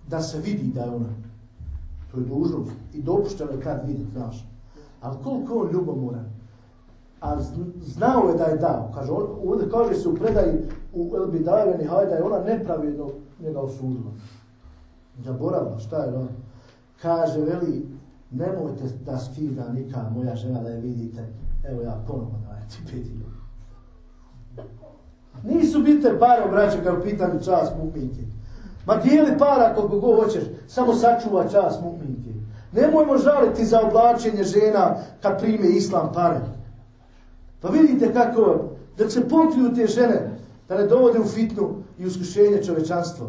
Da se vidi da je ona. To je dužnost. I dopušteno je kad vidi, znaš. Ali koliko on ljubomoran. A znao je da je dao. Kaže, ovdje kaže se u predaji u Elbi Dajveni Hajda je ona nepravedno njega osudila. Zaboravila, šta je on? Kaže, veli, nemojte da skida nikad moja žena da je vidite. Evo ja ponovno pet hiljada. Nisu bitne pare, braće, kao pitanju čas mu'minke. Ma dijeli para koliko go hoćeš, samo sačuva čas mu'minke. Nemojmo žaliti za oblačenje žena kad prime islam pare. Pa vidite kako, da se pokriju te žene, da ne dovode u fitnu i uskušenje čovečanstva.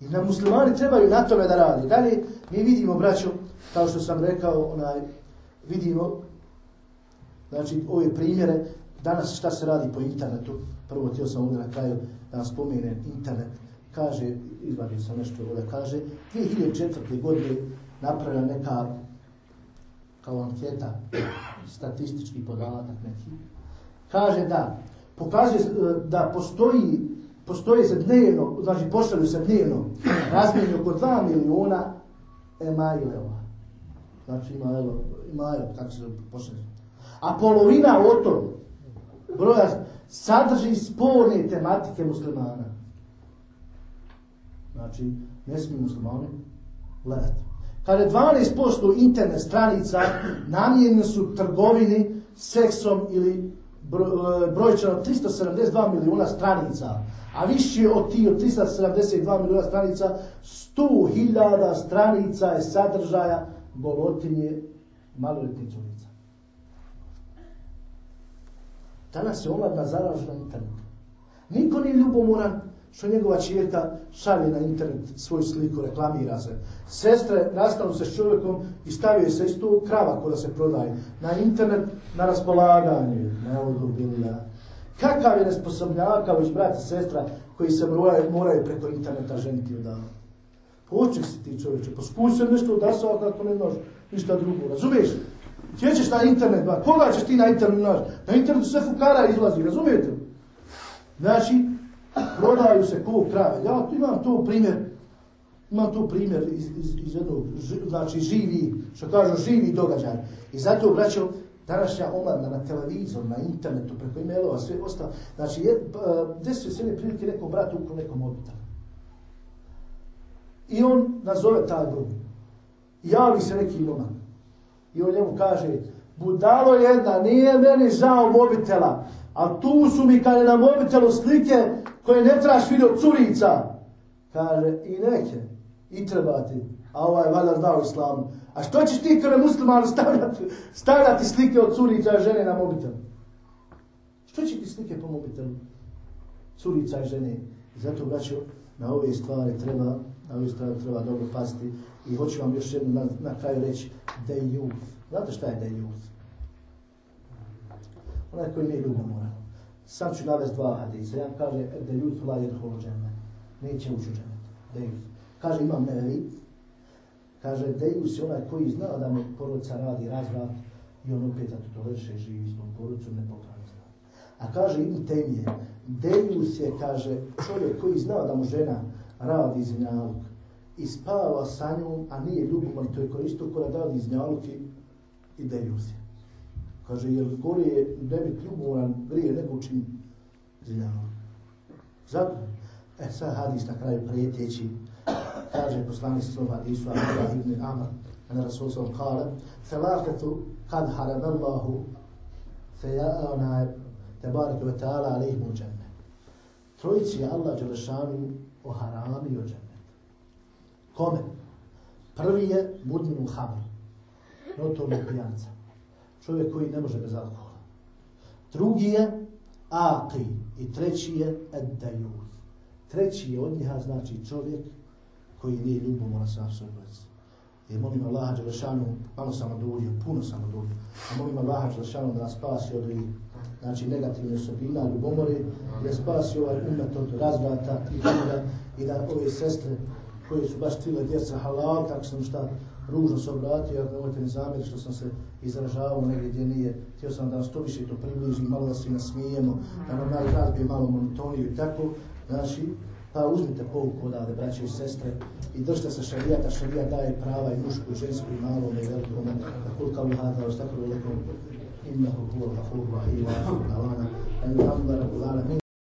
I na muslimani trebaju na tome da radi. Dalje, mi vidimo, braćo, kao što sam rekao, onaj, vidimo, znači, ove primjere, danas šta se radi po internetu, prvo htio sam ovdje na kraju da vam spomenem internet, kaže, izvadio sam nešto ovdje, kaže, 2004. godine napravila neka kao anketa, statistički podatak neki, kaže da pokazuje da postoji postoji se dnevno, znači pošalju se dnevno razmjeni oko 2 miliona emaileva. Znači ima, evo, ima, kako se pošalju. A polovina od tog broja sadrži sporne tematike muslimana. Znači, ne smiju muslimani gledati. Kada 12% internet stranica namijenjene su trgovini, seksom ili brojčano 372 milijuna stranica, a više od tih od 372 milijuna stranica, 100.000 stranica je sadržaja golotinje maloljetnih Danas je omladna zaražena internetu. Niko nije ljubomoran što njegova čirka šalje na internet svoju sliku, reklamira se. Sestre nastanu se s čovjekom i stavio se isto krava koja se prodaje na internet na raspolaganje. Ne odubila. Kakav je nesposobnjaka, već brat i sestra koji se moraju, moraju preko interneta ženiti odavno. Poček si ti čovječe, pospući se nešto asova kako ne znaš ništa drugo, razumiješ? Gdje ćeš na internet, ba? koga ćeš ti na internet naš? Na internetu sve fukara izlazi, razumijete? Znači, prodaju se ko krave. Ja tu imam to primjer, imam to primjer iz, iz, iz jednog, znači živi, što kažu živi događaj. I zato, braćo, današnja omladna na televizor, na internetu, preko e-mailova, sve ostalo. Znači, je, desio se jedne prilike nekom bratu ukro nekom mobitel. I on nazove taj broj. Javi se neki momak. I on njemu kaže, budalo jedna, nije meni žao mobitela, a tu su mi kada na mobitelu slike koje ne trebaš vidio curica. Kaže, i neke, i treba ti, a ovaj valjda zna u islamu. A što ćeš ti kada musliman stavljati, stavljati slike od curica i žene na mobitel? Što će ti slike po mobitelu? Curica i žene. Zato, braćo, na ove stvari treba, na ove stvari treba dobro pasti. I hoću vam još jedno na, na kraju reći, youth. Znate šta je youth? Onaj koji nije ljubomoran. Sam ću navesti dva hadisa. Jedan kaže, youth la jedholo džene. Neće ući u dženet. Youth. Kaže, imam nevi. Kaže, youth je onaj koji zna da mu porodica radi razvrat i on opet to leše živi s tom porodicom, ne popravi A kaže, im temije. Dejus je, kaže, čovjek koji zna da mu žena radi zinjaluk i spava sa njom, a nije ljubomoran, to je isto koja radi zinjaluk i, i dejus je. Kaže, jer gore je ne biti ljubomoran, grije nego čini zinjaluk. Zato, e sad hadis na kraju prijeteći, kaže poslani se slova hadisu, Abdullah ibn Amr, na Rasul sallam kale, felafetu kad haraballahu, fe ja, onaj, tebareke ve ta'ala alihmu dženne. Trojici je Allah Đelešanu. Kome? Prvi je mudminu hamr, notorni pijanca. Čovjek koji ne može bez alkohola. Drugi je aqi i treći je eddajud. Treći je od njiha znači čovjek koji nije ljubomoran sam. I molim Allaha Đelešanu, malo sam oduljio, puno sam oduljio, a molim Allaha Đelešanu da nas spasi od ovih znači negativne osobina, ljubomore, da spasi ovaj umet od razvrata i toga, i da ove sestre koje su baš htjele djeca halal, tako sam šta ružno se obratio, ako nemojte ne zamjeriti što sam se izražavao negdje gdje nije. Htio sam da nas to više to približi, malo da se nasmijemo, da nam malo razbije malo monotoniju i tako. Znači, pa uzmite pouku odavde, braće i sestre, i držite se šarijata, šarijat daje prava i mušku i žensku i malo, i velikom, da kulka u hada, ostakru velikom, innahu huwa al-ghafur wa akhir dawana alhamdulillahi rabbil alamin